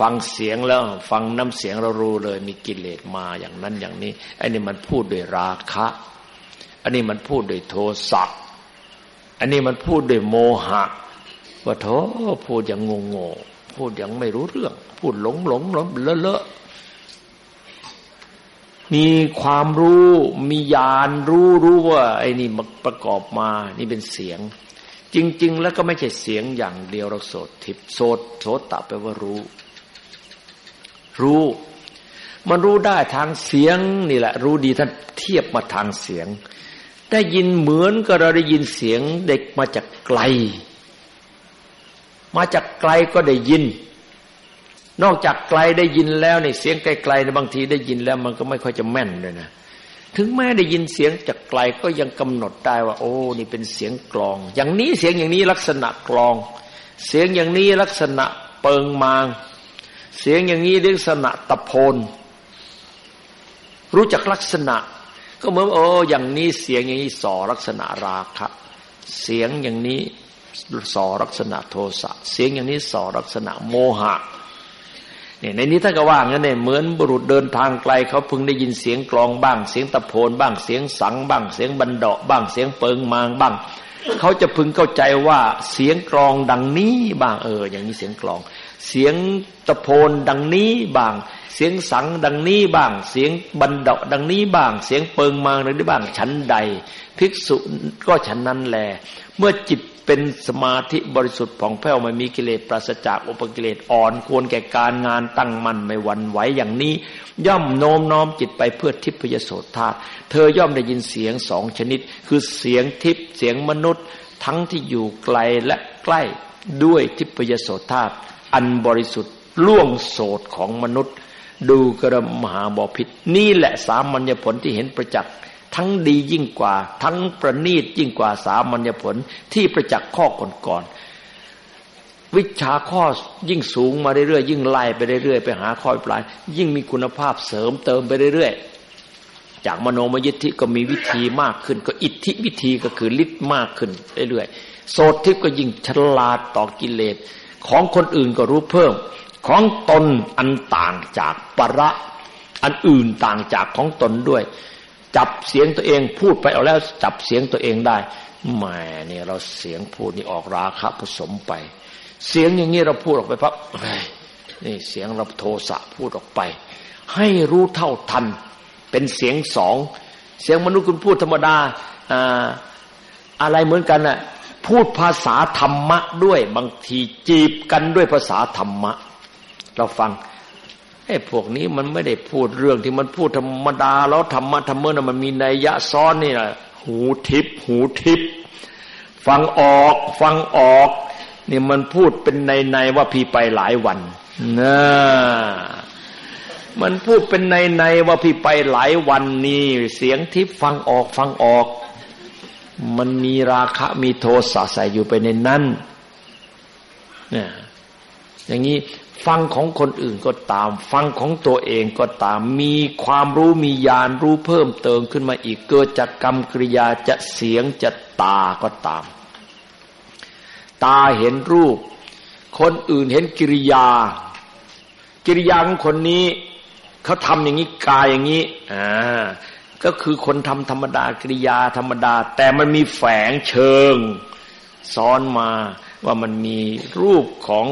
ฟังเสียงแล้วฟังน้ำเสียงเรารู้เลย มีกิเลสมาอย่างนั้นอย่างนี้ไอ้นี่มันพูดด้วยราคะ อันนี้มันพูดด้วยโทสะอันนี้มันพูดด้วยโมหะว่าโถพูดอย่างงงงพูดอย่างไม่รู้เรื่อง พูดหลงหลงหลงเลอะเลอะมีความรู้มีญาณรู้รู้ว่าไอ้นี่มาประกอบมานี่เป็นเสียง จริง ๆ แล้วก็ไม่ใช่เสียงอย่างเดียวเราโสดทิพโสดโสตะแปลว่ารู้ รู้ มันรู้ได้ทางเสียงนี่แหละ รู้ดีท่านเทียบมาทางเสียง ได้ยินเหมือนกับเราได้ยินเสียงเด็กมาจากไกล มาจากไกลก็ได้ยิน นอกจากไกลได้ยินแล้วในเสียงไกลๆในบางทีได้ยินแล้ว มันก็ไม่ค่อยจะแม่นเลยนะถึงแม้ได้ยินเสียงจากไกลก็ยังกำหนดได้ว่า โอ้นี่เป็นเสียงกลอง อย่างนี้เสียงอย่างนี้ลักษณะกลอง เสียงอย่างนี้ลักษณะเปิงมาง เสียงอย่างนี้ลักษณะตะโพนรู้จักลักษณะ ก็เหมือนโอ้อย่างนี้เสียงอย่างนี้ส่อลักษณะราคะเสียงอย่างนี้ส่อลักษณะโทสะเสียงอย่างนี้ส่อลักษณะโมหะเนี่ยในนี้ท่านก็ว่างั้นเนี่ยเหมือนบุรุษเดินทางไกลเขาพึงได้ยินเสียงกลองบ้าง เสียงตะโพนบ้างเสียงสังบ้าง เสียงบันดาบ้างเสียงเปิงมางบ้างเขาจะพึงเข้าใจว่าเสียงกลองดังนี้บ้างเออ อย่างนี้เสียงกลอง เสียงตะโพนดังนี้บ้าง เสียงสังดังนี้บ้าง เสียงบันดาดังนี้บ้าง เสียงเปิงมางดังนี้บ้างชั้นใด ภิกษุก็ฉันนั้นแล เมื่อจิตเป็นสมาธิบริสุทธิ์ผ่องแผ้วไม่มีกิเลสปราศจากอุปกิเลสอ่อนควรแก่การงานตั้งมั่นไม่หวั่นไหวอย่างนี้ ย่อมโน้มน้อมจิตไปเพื่อทิพยโสธาเธอย่อมได้ยินเสียงสองชนิด คือเสียงทิพเสียงมนุษย์ ทั้งที่อยู่ไกลและใกล้ด้วยทิพยโสธาอันบริสุทธิ์ล่วงโสดของมนุษย์ ดูกระมหาบอพิษนี่แหละสามัญญผลที่เห็นประจักษ์ทั้งดียิ่งกว่า ทั้งประณีตยิ่งกว่าสามัญญผลที่ประจักษ์ข้อก่อนๆวิชาข้อยิ่งสูงมาเรื่อยๆยิ่งไล่ไปเรื่อยๆไปหาข้อปลาย ยิ่งมีคุณภาพเสริมเติมไปเรื่อยๆจากมโนมยิทธิก็มีวิธีมากขึ้น ก็อิทธิวิธีก็คือฤทธิ์มากขึ้นเรื่อยๆโสดทิพก็ยิ่งฉลาดต่อกิเลสของคนอื่นก็รู้เพิ่ม ของตนอันต่างจากประอันอื่นต่างจากของตนด้วย จับเสียงตัวเองพูดไปเอาแล้ว จับเสียงตัวเองได้แหมเนี่ยเราเสียงพูดนี่ออกราคะผสมไป เสียงอย่างนี้เราพูดออกไปปั๊บนี่เสียงเราโทสะพูดออกไป ให้รู้เท่าทัน เป็นเสียงสองเสียงมนุษย์คุณพูดธรรมดาอ่าอะไรเหมือนกันน่ะพูดภาษาธรรมะด้วยบางทีจีบกันด้วยภาษาธรรมะ เราฟังไอ้พวกนี้มันไม่ได้พูดเรื่องที่มันพูดธรรมดาแล้วธรรมะธรรมะมันมีนัยยะซ้อนนี่แหละหูทิพหูทิพฟังออกฟังออกนี่มันพูดเป็นในในว่าพี่ไปหลายวันนะมันพูดเป็นในในว่าพี่ไปหลายวันนี่เสียงทิพฟังออกฟังออก มันมีราคะมีโทสะใส่อยู่ไปในนั้นเนี่ยอย่างนี้ ฟังของคนอื่นก็ตาม ฟังของตัวเองก็ตาม มีความรู้มีญาณรู้เพิ่มเติมขึ้นมาอีกเกิดจากกรรมกริยาจะเสียงจะตาก็ตาม ตาเห็นรูป คนอื่นเห็นกิริยา กิริยาของคนนี้เขาทำอย่างนี้กายอย่างนี้อ่าก็คือคนทำธรรมดากิริยาธรรมดา แต่มันมีแฝงเชิง ซ้อนมาว่ามันมีรูปของ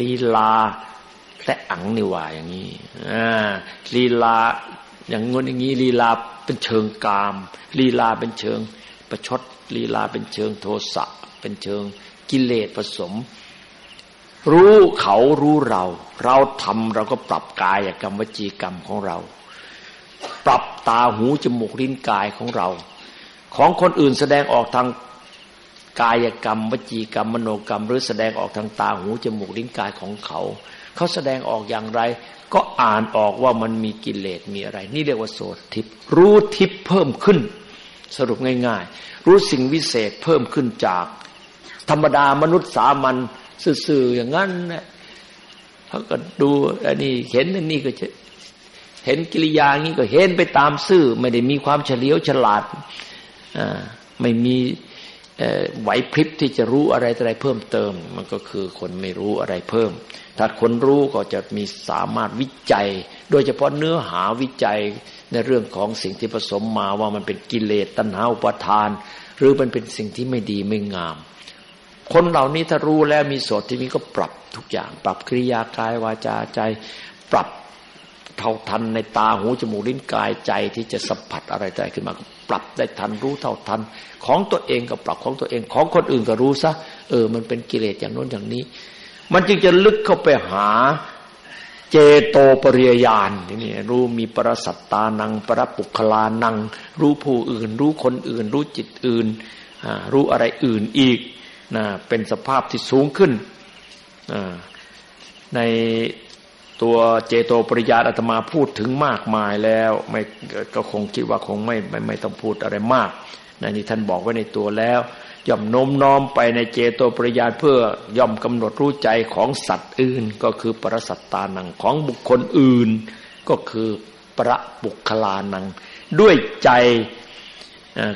ลีลาและอังนิวาอย่างนี้ลีลาอย่างงนอย่างนี้ลีลาเป็นเชิงกาม ลีลาเป็นเชิงประชดลีลาเป็นเชิงโทสะเป็นเชิงกิเลสผสม รู้เขารู้เรา เราทำเราก็ปรับกายกรรมวจีกรรมของเรา ปรับตาหูจมูกลิ้นกายของเรา ของคนอื่นแสดงออกทาง กายกรรม วจีกรรมมโนกรรม หรือแสดงออกทางตาหูจมูกลิ้นกายของเขา เขาแสดงออกอย่างไร ก็อ่านออกว่ามันมีกิเลสมีอะไร นี่เรียกว่าโสทิพย์รู้ทิพย์เพิ่มขึ้น สรุปง่าย ๆ รู้สิ่งวิเศษเพิ่มขึ้นจาก ธรรมดามนุษย์สามัญสื่อๆอย่างนั้นนะเขาก็ดูอันนี้เห็นอันนี้ก็จะเห็นกิริยางนี้ก็เห็นไปตามซื่อ ไม่ได้มีความเฉลียวฉลาดอ่าไม่มี ไหวพริบที่จะรู้อะไรอะไรเพิ่มเติม มันก็คือคนไม่รู้อะไรเพิ่ม ถ้าคนรู้ก็จะมีสามารถวิจัย โดยเฉพาะเนื้อหาวิจัยในเรื่องของสิ่งที่ผสมมาว่ามันเป็นกิเลสตัณหาอุปาทาน หรือมันเป็นสิ่งที่ไม่ดีไม่งาม คนเหล่านี้ถ้ารู้แล้วมีโสดที่นี้ก็ปรับทุกอย่าง ปรับกิริยากายวาจาใจ ปรับเท่าทันในตาหูจมูกลิ้นกายใจที่จะสัมผัสอะไรใจขึ้นมา ปรับได้ทันรู้เท่าทัน ของตัวเองก็ปรับของตัวเอง ของคนอื่นก็รู้ซะเออ มันเป็นกิเลสอย่างโน้นอย่างนี้ มันจึงจะลึกเข้าไปหาเจโตปริยญาณนี่รู้มีปรสัตตานัง ปรปุคลานัง รู้ผู้อื่น รู้คนอื่น รู้จิตอื่น รู้อะไรอื่นอีกนะเป็นสภาพที่สูงขึ้นใน ตัวเจโตปริยาอาตมาพูดถึงมากมายแล้วไม่ก็คงคิดว่าคงไม่ไม่ไม่ต้องพูดอะไรมากนะนี่ท่านบอกไว้ในตัวแล้วย่อมโน้มน้อมไปในเจโตปริยาเพื่อย่อมกำหนดรู้ใจของสัตว์อื่น ก็คือปรสัตตานังของบุคคลอื่น ก็คือประบุคลานัง ด้วยใจ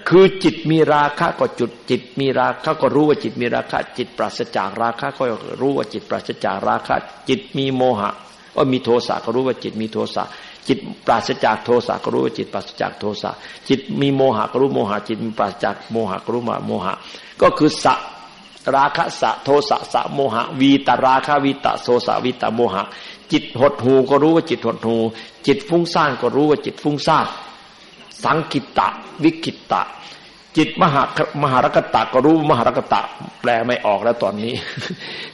คือจิตมีราคะก็จุดจิตมีราคะก็รู้ว่าจิตมีราคะ จิตปราศจากราคะก็รู้ว่าจิตปราศจากราคะ จิตมีโมหะ ก็มีโทสะก็รู้ว่าจิตมีโทสะจิตปราศจากโทสะก็รู้ว่าจิตปราศจากโทสะจิตมีโมหะก็รู้โมหะจิตมีปราศจากโมหะก็รู้โมหะ ก็คือสะราคะสะโทสะสะโมหะ วีตราคะวีตะโทสะวีตะโมหะ จิตหดหูก็รู้ว่าจิตหดหูจิตฟุ้งซ่านก็รู้ว่าจิตฟุ้งซ่านสังกิตตะวิกิตตะ จิตมหามหารกตะก็รู้มหารกตะ แปลไม่ออกแล้วตอนนี้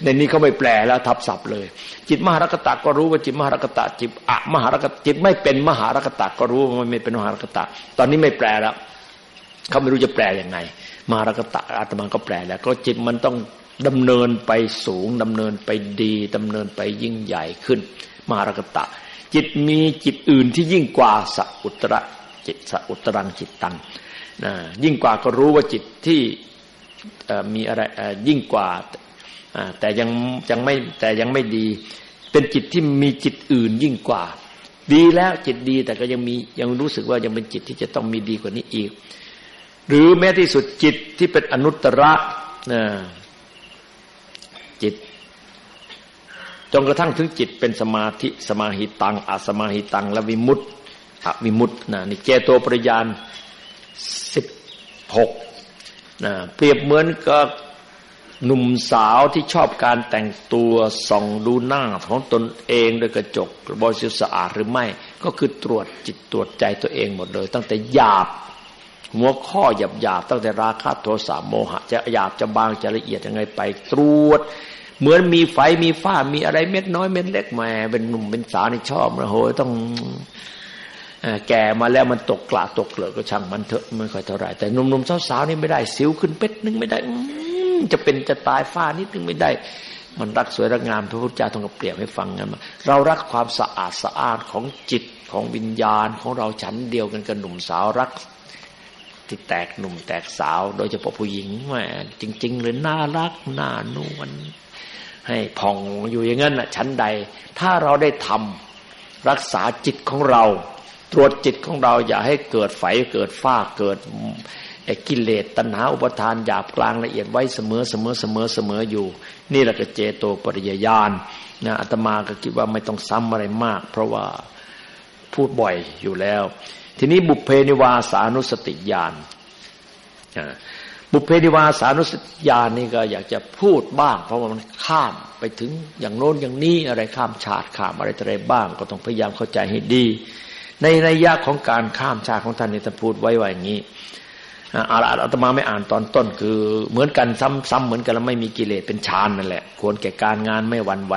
ในนี้เขาไม่แปลแล้วทับศัพท์เลย จิตมหารกตะก็รู้ว่าจิตมหารกตะ จิตอะมหารกตจิตไม่เป็นมหารกตะก็รู้ว่ามันไม่เป็นมหารกตะ ตอนนี้ไม่แปลแล้วเขาไม่รู้จะแปลยังไง มหารกตะอาตมาก็แปลแล้ว ก็จิตมันต้องดำเนินไปสูงดำเนินไปดีดำเนินไปยิ่งใหญ่ขึ้น มหารกตะ จิตมีจิตอื่นที่ยิ่งกว่าสัอุตระจิตสัอุตรังจิตตัง ยิ่งกว่าก็รู้ว่าจิตที่มีอะไรยิ่งกว่าแต่ยังยังไม่แต่ยังไม่ดี เป็นจิตที่มีจิตอื่นยิ่งกว่า ดีแล้วจิตดีแต่ก็ยังมียังรู้สึกว่ายังเป็นจิตที่จะต้องมีดีกว่านี้อีก หรือแม้ที่สุดจิตที่เป็นอนุตตระจิตจนกระทั่งถึงจิตเป็นสมาธิสมาหิตังอสมาหิตัง และวิมุตติอวิมุตตินะนี่เจโตปริยาน สิบหกนะเปรียบเหมือนกับหนุ่มสาวที่ชอบการแต่งตัวส่องดูหน้าของตนเองโดยกระจกบริสุทธิ์สะอาดหรือไม่ ก็คือตรวจจิตตรวจใจตัวเองหมดเลย ตั้งแต่หยาบ หัวข้อหยาบหยาบตั้งแต่ราคะโทสะโมหะ จะหยาบจะบางจะละเอียดยังไงไป ตรวจ เหมือนมีไฟมีฝ้ามีอะไรเม็ดน้อยเม็ดเล็กแหมเป็นหนุ่มเป็นสาวนี่ชอบนะโหยต้อง แก่มาแล้วมันตกกลาตกเกลือก็ช่างมันเถอะไม่ค่อยเท่าไหร่แต่หนุ่มๆสาวๆนี่ไม่ได้สิวขึ้นเป็ดนึงไม่ได้จะเป็นจะตายฟ้านิดนึงไม่ได้ มันรักสวยรักงามพระพุทธเจ้าต้องเปรียบให้ฟังกันมาเรารักความสะอาดสะอาดของจิตของวิญญาณของเราฉันเดียวกันกับหนุ่มสาวรักที่แตกหนุ่มแตกสาว โดยเฉพาะผู้หญิงแหมจริงๆเลยน่ารักน่านวลให้ผ่องอยู่อย่างนั้นน่ะชั้นใด ถ้าเราได้ทำรักษาจิตของเรา ตรวจจิตของเราอย่าให้เกิดไฟเกิดฝ้าเกิดไอ้กิเลสตัณหาอุปทานหยาบกลางละเอียดไว้เสมอเสมอเสมอเสมออยู่ นี่แหละก็เจโตปริยญาณนะอาตมาก็คิดว่าไม่ต้องซ้ำอะไรมาก เพราะว่าพูดบ่อยอยู่แล้ว ทีนี้บุพเพนิวาสานุสติญาณบุพเพนิวาสานุสติญาณนี่ก็อยากจะพูดบ้าง เพราะว่ามันข้ามไปถึงอย่างโน้นอย่างนี้อะไรข้ามชาติข้ามอะไรอะไรบ้าง ก็ต้องพยายามเข้าใจให้ดี ในระยะของการข้ามชาของท่านนี่ท่านพูดไว้ว่าอย่างนี้อาอาตมาไม่อ่านตอนต้น คือ เหมือนกันซ้ำๆเหมือนกันแล้วไม่มีกิเลสเป็นฌานนั่นแหละ ควรแก่การงานไม่หวั่นไหว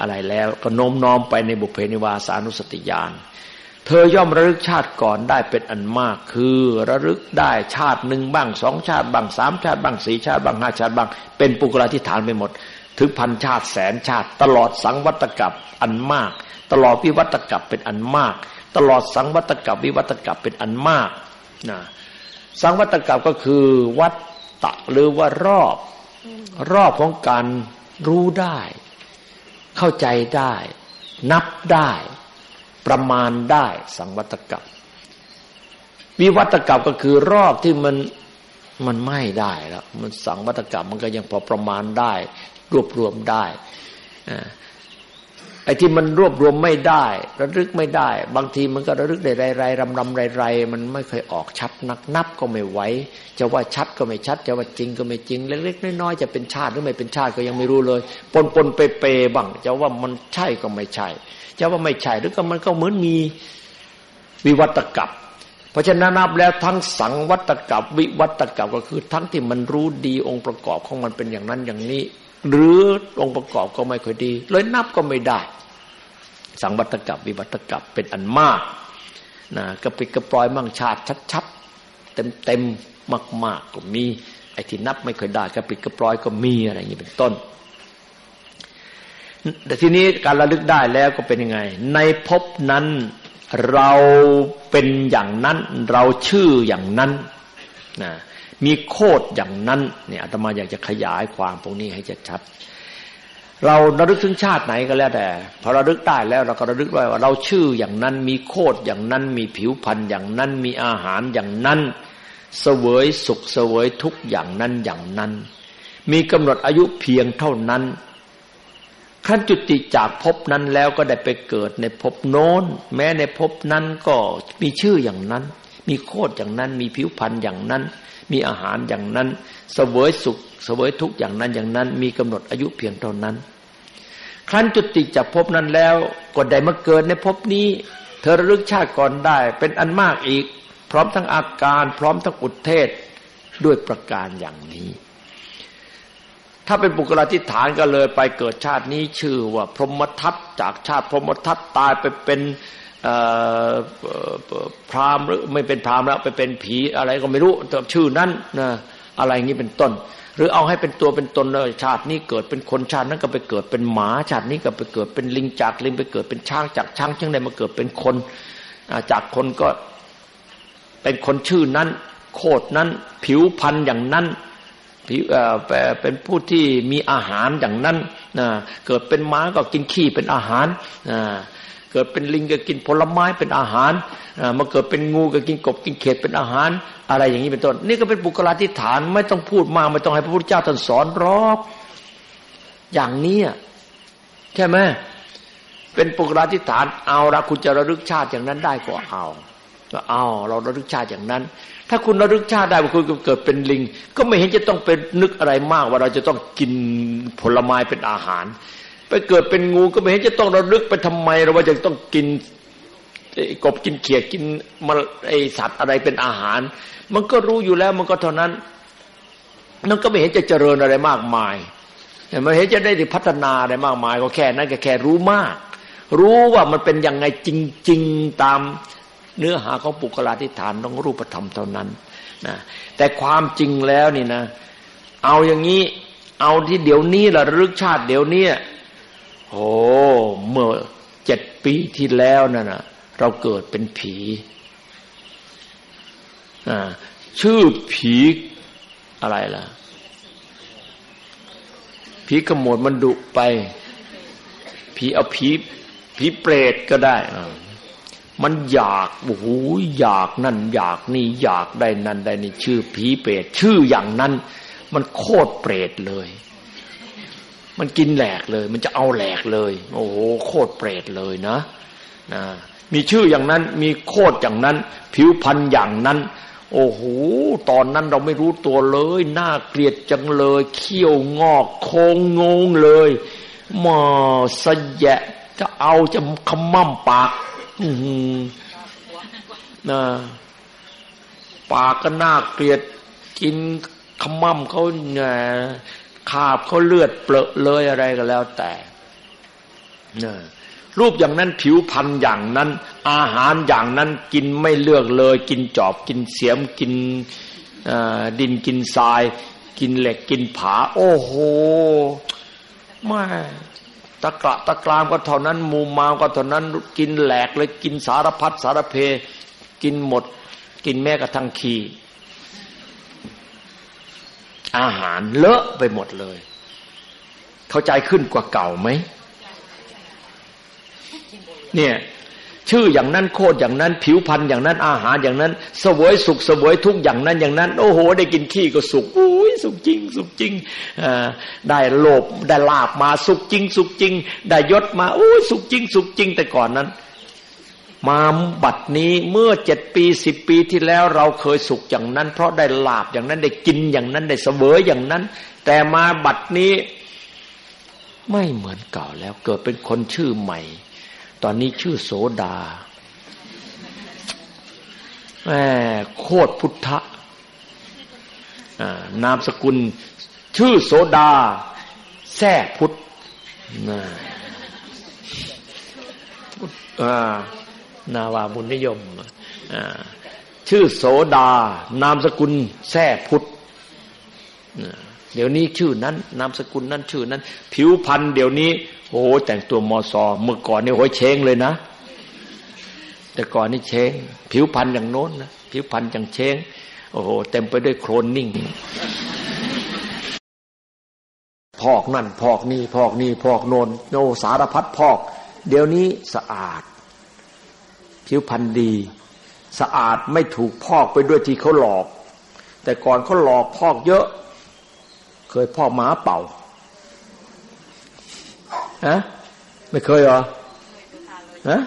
อะไรแล้ว ก็โน้มน้อมไปในบุพเพนิวาสานุสติญาณเธอย่อมระลึกชาติก่อนได้เป็นอันมาก คือระลึกได้ชาติหนึ่งบ้างสองชาติบ้างสามชาติบ้างสี่ชาติบ้างห้าชาติบ้าง เป็นปุกราธิฐานไปหมด ถึงพันชาติแสนชาติ ตลอดสังวัตกับอันมาก ตลอดวิวัตกับเป็นอันมาก ตลอดสังวัตกับวิวัตกับเป็นอันมากนะสังวัตกับก็คือวัตตะหรือว่ารอบรอบของการรู้ได้ เข้าใจได้ นับได้ ประมาณได้ สังวัตกับวิวัตกับก็คือรอบที่มันมันไม่ได้แล้วมันสังวัตกับมันก็ยังพอประมาณได้ รวบรวมได้ไไอ้ที่มันรวบรวมไม่ได้ ระลึกไม่ได้ บางทีมันก็ระลึกได้ไรๆรำรำไรๆมันไม่เคยออกชัดนักนับก็ไม่ไหวจะว่าชัดก็ไม่ชัด จะว่าจริงก็ไม่จริง เล็กๆน้อยๆจะเป็นชาติหรือไม่เป็นชาติก็ยังไม่รู้เลย ปนปนเปเปบังจะว่ามันใช่ก็ไม่ใช่ จะว่าไม่ใช่หรือก็มันก็เหมือนมีวิวัตกับเพราะฉะนั้นนับแล้วทั้งสังวัตกับวิวัตกับก็คือทั้งที่มันรู้ดีองค์ประกอบของมันเป็นอย่างนั้นอย่างนี้ หรือองค์ประกอบก็ไม่ค่อยดี เลยนับก็ไม่ได้ สังวัตกับ วิวัตกับเป็นอันมากนะกระปิดกระปลอยมั่งชาติชัดๆเต็มๆมาก ๆ ก็มี ไอ้ที่นับไม่เคยได้กระปิดกระปลอยก็มีอะไรอย่างนี้เป็นต้น แต่ทีนี้การระลึกได้แล้วก็เป็นยังไง ในภพนั้นเราเป็นอย่างนั้น เราชื่ออย่างนั้นนะ มีโคดอย่างนั้นเนี่ยอาตมาอยากจะขยายความตรงนี้ให้ชัดเราระลึกถึงชาติไหนก็แล้วแต่พอระลึกได้แล้วเราก็ระลึกได้ว่า เราชื่ออย่างนั้น มีโคดอย่างนั้น มีผิวพรรณอย่างนั้น มีอาหารอย่างนั้นเสวยสุขเสวยทุกอย่างนั้นอย่างนั้น มีกำหนดอายุเพียงเท่านั้นขั้นจุติจากภพนั้นแล้วก็ได้ไปเกิดในภพโน้น แม้ในภพนั้นก็มีชื่ออย่างนั้น มีโคดอย่างนั้น มีผิวพรรณอย่างนั้น มีอาหารอย่างนั้นเสวยสุขเสวยทุกอย่างนั้นอย่างนั้น มีกำหนดอายุเพียงเท่านั้น ครั้นจุติจากภพนั้นแล้วก็ได้มาเกิดในภพนี้ เธอระลึกชาติก่อนได้ เป็นอันมากอีก พร้อมทั้งอาการ พร้อมทั้งอุทเทศด้วยประการอย่างนี้ ถ้าเป็นปุกลาธิฐานก็เลยไปเกิดชาตินี้ชื่อว่าพรหมทัตจากชาติพรหมทัตตายไปเป็น พรามหรือไม่เป็นพรามแล้วไปเป็นผีอะไรก็ไม่รู้ชื่อนั้นนะอะไรอย่างนี้เป็นต้น หรือเอาให้เป็นตัวเป็นตนเลยชาตินี้เกิดเป็นคนชาตินั้นก็ไปเกิดเป็นหมาชาตินี้ก็ไปเกิดเป็นลิงจากลิงไปเกิดเป็นช้างจากช้างเช่นใดมาเกิดเป็นคนจากคนก็เป็นคนชื่อนั้น โคดนั้น ผิวพันธุ์อย่างนั้นผิวเป็นผู้ที่มีอาหารอย่างนั้นเกิดเป็นม้าก็กินขี้เป็นอาหาร เกิดเป็นลิงก็กินผลไม้เป็นอาหารมาเกิดเป็นงูก็กินกบกินเขียดเป็นอาหาร อะไรอย่างนี้เป็นต้น นี่ก็เป็นบุคลาธิฐานไม่ต้องพูดมากไม่ต้องให้พระพุทธเจ้าท่านสอนรอกอย่างนี้ใช่ไหมเป็นปุกลาธิฐานเอาละคุณจะระลึกชาติอย่างนั้นได้ก็เอาก็เอาเราระลึกชาติอย่างนั้น ถ้าคุณระลึกชาติได้ว่าคุณเกิดเป็นลิง ก็ไม่เห็นจะต้องเป็นนึกอะไรมากว่าเราจะต้องกินผลไม้เป็นอาหาร ไปเกิดเป็นงูก็ไม่เห็นจะต้องระลึกไปทำไมเราว่าจะต้องกินกบกินเขียดกินมาไอสัตว์อะไรเป็นอาหาร มันก็รู้อยู่แล้วมันก็เท่านั้นนั่นก็ไม่เห็นจะเจริญอะไรมากมายแต่มันเห็นจะได้พัฒนาอะไรมากมาย ก็แค่นั้นก็แค่รู้มาก รู้ว่ามันเป็นยังไงจริง ๆตามเนื้อหาของปุกลาธิฐานต้องรูปธรรมเท่านั้นนะแต่ความจริงแล้วนี่นะ เอาอย่างนี้ เอาที่เดี๋ยวนี้ละลึกชาติเดี๋ยวนี้ โอ้เมื่อเจ็ดปีที่แล้วนั่นนะเราเกิดเป็นผีชื่อผีอะไรล่ะ ผีขโมดมันดุไป ผีเอาผีผีเปรตก็ได้มันอยากโอ้โหอยากนั่น อยากนี่อยากได้นั่นได้นี่ชื่อผีเปรตชื่ออย่างนั้น มันโคตรเปรตเลย มันกินแหลกเลย มันจะเอาแหลกเลย โอ้โหโคตรเปรตเลยนะนะมีชื่ออย่างนั้นมีโคตรอย่างนั้น ผิวพันธ์อย่างนั้น โอ้โหตอนนั้นเราไม่รู้ตัวเลยน่าเกลียดจังเลยเขี้ยวงอกโคงงงเลยมาสแยะจะเอาจะขมั่มปากอืนะปากก็น่าเกลียดกินขมั่มเขาเนี่ย ขาบเขาเลือดเปลอะเลยอะไรก็แล้วแต่เนี่ยรูปอย่างนั้นผิวพันธ์อย่างนั้น อาหารอย่างนั้นกินไม่เลือกเลย กินจอบกินเสียมกินดินกินทราย กินเหล็กกินผา โอ้โหไม่ตะกระตะกรามก็เท่านั้นมูมามก็เท่านั้นกินแหลกเลยกินสารพัดสารเพ กินหมด กินแม้กระทั่งขี้ อาหารเลอะไปหมดเลย เข้าใจขึ้นกว่าเก่าไหมเนี่ยชื่ออย่างนั้นโคตรอย่างนั้น ผิวพันธ์อย่างนั้นอาหารอย่างนั้นเสวยสุขเสวยทุกอย่างนั้นอย่างนั้น โอ้โห ได้กินขี้ก็สุขอุ้ยสุขจริง สุขจริงได้โลภได้ลาบมาสุขจริง สุขจริง ได้ยศมาโอ้ยสุขจริง สุขจริงแต่ก่อนนั้น มาบัดนี้เมื่อเจ็ดปีสิบปีที่แล้วเราเคยสุขอย่างนั้น เพราะได้ลาบอย่างนั้นได้กินอย่างนั้นได้เสวยอย่างนั้น แต่มาบัดนี้ไม่เหมือนเก่าแล้วเกิดเป็นคนชื่อใหม่ ตอนนี้ชื่อโสดาแหมโคตรพุทธะนามสกุล ชื่อโสดาแท้พุทธน นาวาบุญนิยมชื่อโสดา นามสกุลแท้พุทธเดี๋ยวนี้ชื่อนั้น นามสกุลนั้นชื่อนั้น ผิวพันธ์เดี๋ยวนี้โอ้แต่งตัวมอซอเมื่อก่อนนี่โหยเชงเลยนะ แต่ก่อนนี่เชง ผิวพันธ์อย่างโน้นนะผิวพันธ์อย่างเชงโอ้โหเต็มไปด้วยโครนนิ่ง พอกนั่น พอกนี่ พอกนี่ พอกโนนโนสารพัดพอก เดี๋ยวนี้สะอาด ผิวพันธ์ดี สะอาดไม่ถูกพอกไปด้วยที่เขาหลอก แต่ก่อนเขาหลอกพอกเยอะ เคยพ่อหมาเป่าฮะไม่เคยเหรอฮะ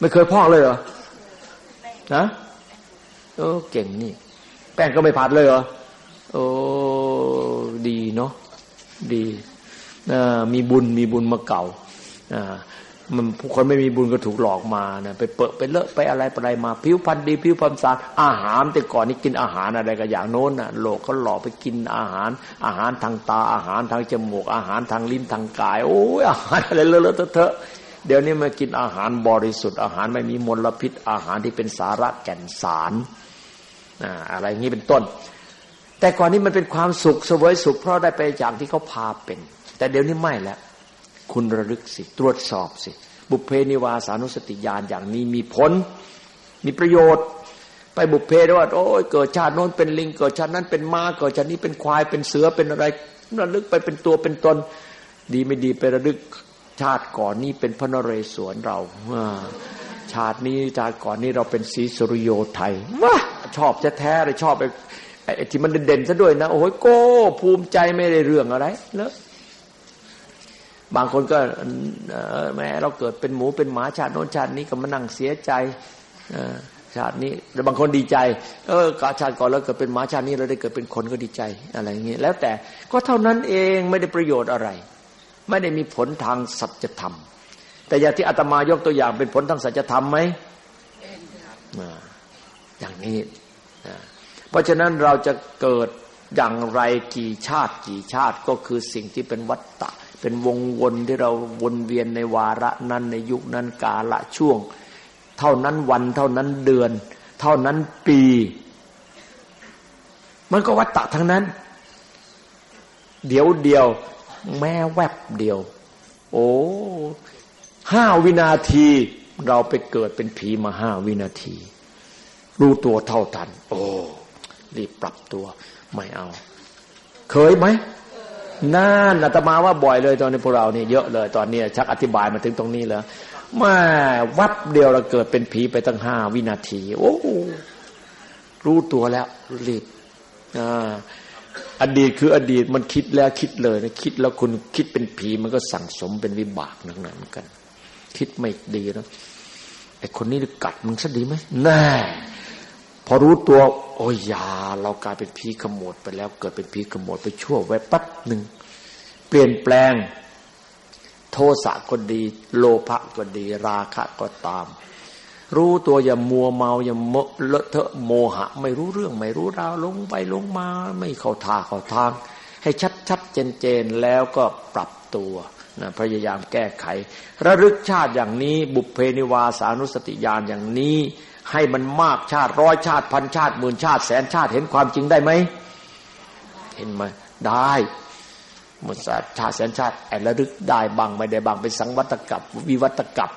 ไม่เคยพ่อเลยเหรอฮะโอ้เก่งนี่ แป้งก็ไม่ผัดเลยเหรอโอ้ดีเนาะดีมีบุญมีบุญมาเก่า มันผู้คนไม่มีบุญก็ถูกหลอกมานะไปเปิดไปเลอะไปอะไรไปอะไรมาผิวพันธ์ดีผิวพันธ์สารอาหารแต่ก่อนนี้กินอาหารอะไรก็อย่างโน้นน่ะโลกเขาหลอกไปกินอาหาร อาหารทางตาอาหารทางจมูก อาหารทางลิ้นทางกาย โอ้ยอาหารอะไรเลอะเทอะเดี๋ยวนี้มากินอาหารบริสุทธิ์ อาหารไม่มีมลพิษ อาหารที่เป็นสาระแก่นสารอะไรงี้เป็นต้น แต่ก่อนนี้มันเป็นความสุขสวยสุขเพราะได้ไปอย่างที่เขาพาเป็น แต่เดี๋ยวนี้ไม่แล้ว คุณระลึกสิ ตรวจสอบสิ บุพเพนิวาสานุสติญาณอย่างนี้มีผล มีประโยชน์ ไปบุพเพได้ว่า โอ้ยเกิดชาติโน้นเป็นลิง เกิดชาตินั้นเป็นม้าเกิดชาตินี้เป็นควายเป็นเสือเป็นอะไร ระลึกไปเป็นตัวเป็นตน ดีไม่ดีไประลึกชาติก่อนนี้เป็นพระนเรศวรเราชาตินี้ชาติก่อนนี้เราเป็นศรีสุริโยไทยว้าชอบจะแท้เลยชอบไปไอ้ที่มันเด่นๆซะด้วยนะ โอ้ยโก้ภูมิใจไม่ได้เรื่องอะไรแล้ว บางคนก็แม้เราเกิดเป็นหมูเป็นหมาชาติโน้นชาตินี้ก็มานั่งเสียใจชาตินี้แต่บางคนดีใจ เออกาชาติก่อนแล้วเกิดเป็นหมาชาตินี้เราได้เกิดเป็นคนก็ดีใจอะไรอย่างนี้แล้วแต่ก็เท่านั้นเองไม่ได้ประโยชน์อะไร ไม่ได้มีผลทางสัจธรรม แต่อย่างที่อาตมายกตัวอย่างเป็นผลทางสัจธรรมไหมอย่างนี้เพราะฉะนั้นเราจะเกิดอย่างไรกี่ชาติกี่ชาติก็คือสิ่งที่เป็นวัฏฏะ เป็นวงวนที่เราวนเวียนในวาระนั้นในยุคนั้นกาละช่วง เท่านั้นวันเท่านั้นเดือน เท่านั้นปี มันก็วัตตะทั้งนั้น เดี๋ยวเดียว แม่แวบเดียว โอ้ห้าวินาทีเราไปเกิดเป็นผีมาห้าวินาที รู้ตัวเท่าทัน โอ้รีบปรับตัว ไม่เอา เคยไหม นั่นอาตมาว่าบ่อยเลยตอนนี้พวกเราเนี่ยเยอะเลยตอนนี้ชักอธิบายมาถึงตรงนี้แล้วมาวัดเดียวเราเกิดเป็นผีไปตั้งห้าวินาที โอ้รู้ตัวแล้วรีบอ่าอดีตคืออดีตมันคิดแล้วคิดเลยนะคิดแล้วคุณคิดเป็นผีมันก็สั่งสมเป็นวิบากหนักนั้นกัน คิดไม่ดีแล้วไอ้คนนี้กัดมึงซะดีไหมแน่ พอรู้ตัวโอ้ยา เรากลายเป็นผีขโมดไปแล้ว เกิดเป็นผีขโมดไปชั่วไว้ปั๊บหนึ่งเปลี่ยนแปลง โทสะก็ดี โลภะก็ดี ราคะก็ตาม รู้ตัวอย่ามัวเมาอย่าเมเลอะเทอะโมหะ ไม่รู้เรื่องไม่รู้ราวลงไปลงมา ไม่เข้าท่าเข้าทาง ให้ชัดชัดเจนเจนแล้วก็ปรับตัวนะพยายามแก้ไข ระลึกชาติอย่างนี้บุพเพนิวาสานุสติญาณอย่างนี้ ให้มันมากชาติร้อยชาติพันชาติหมื่นชาติแสนชาติเห็นความจริงได้ไหมเห็นไหมได้หมดชาติแสนชาติแอบระลึกได้บางไม่ได้บางเป็นสังวัตกับวิวัตกับ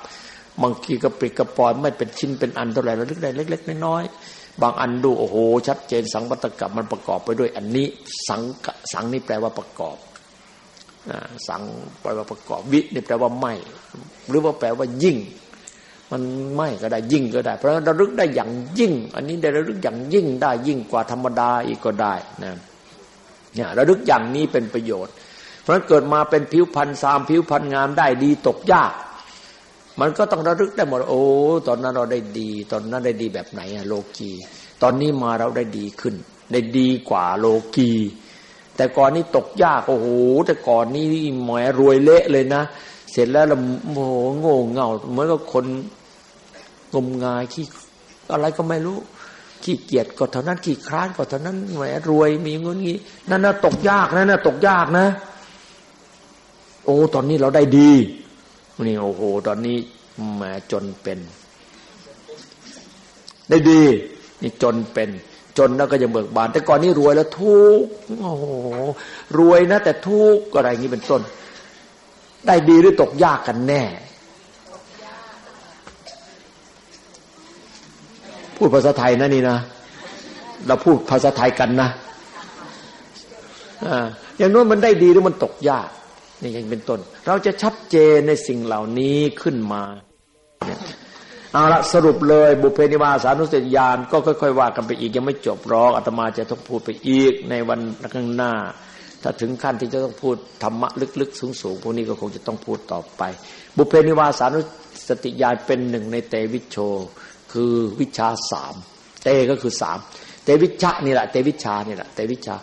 บางทีกระปริกกระปอยไม่เป็นชิ้นเป็นอันเท่าไหร่ระลึกได้เล็ก ๆ น้อยๆบางอันดูโอ้โห ชัดเจนสังวัตกับมันประกอบไปด้วยอันนี้สังสังนี่แปลว่าประกอบสังแปลว่าประกอบวินี่แปลว่าไม่ หรือว่าแปลว่ายิ่ง มันไม่ก็ได้ยิ่งก็ได้ เพราะระลึกได้อย่างยิ่ง อันนี้ได้ระลึกอย่างยิ่งได้ยิ่งกว่าธรรมดาอีกก็ได้นะเนี่ยระลึกอย่างนี้เป็นประโยชน์ เพราะเกิดมาเป็นผิวพันธ์สามผิวพันธ์งามได้ดีตกยาก มันก็ต้องระลึกได้หมดโอ้ตอนนั้นเราได้ดี ตอนนั้นได้ดีแบบไหนอะโลกีตอนนี้มาเราได้ดีขึ้น ได้ดีกว่าโลกีแต่ก่อนนี้ตกยากโอ้โหแต่ก่อนนี้แหมรวยเละเลยนะ เสร็จแล้วเราโอ้โหโง่เง่าเหมือนกับคนงมงายขี้อะไรก็ไม่รู้ ขี้เกียจก็เท่านั้นขี้คร้านก็เท่านั้นแหมรวยมีเงินงี้นั่นน่ะตกยากนะน่ะตกยากนะ โอ้ตอนนี้เราได้ดีนี่โอ้โห ตอนนี้แหมจนเป็น ได้ดี นี่จนเป็น จนแล้วก็จะเบิกบาน แต่ก่อนนี้รวยแล้วทุกโอ้โหรวยนะ แต่ทุกอะไรอย่างนี้เป็นต้น ได้ดีหรือตกยากกันแน่ พูดภาษาไทยนะนี่นะเราพูดภาษาไทยกันนะอย่างนู้นมันได้ดีหรือมันตกยากนี่ยังเป็นต้น เราจะชัดเจนในสิ่งเหล่านี้ขึ้นมาเอาละสรุปเลย บุเพนิวาสานุสติญาณก็ค่อยๆว่ากันไปอีกยังไม่จบรอกอาตมาจะต้องพูดไปอีกในวันข้างหน้า ถ้าถึงขั้นที่จะต้องพูดธรรมะลึกๆ สูงๆพวกนี้ก็คงจะต้องพูดต่อไป บุเพนิวาสานุสติญาณเป็นหนึ่งในเตวิชโช คือวิชาสามเตก็คือสามเตวิชะนี่แหละเตวิชานี่แหละเตวิชา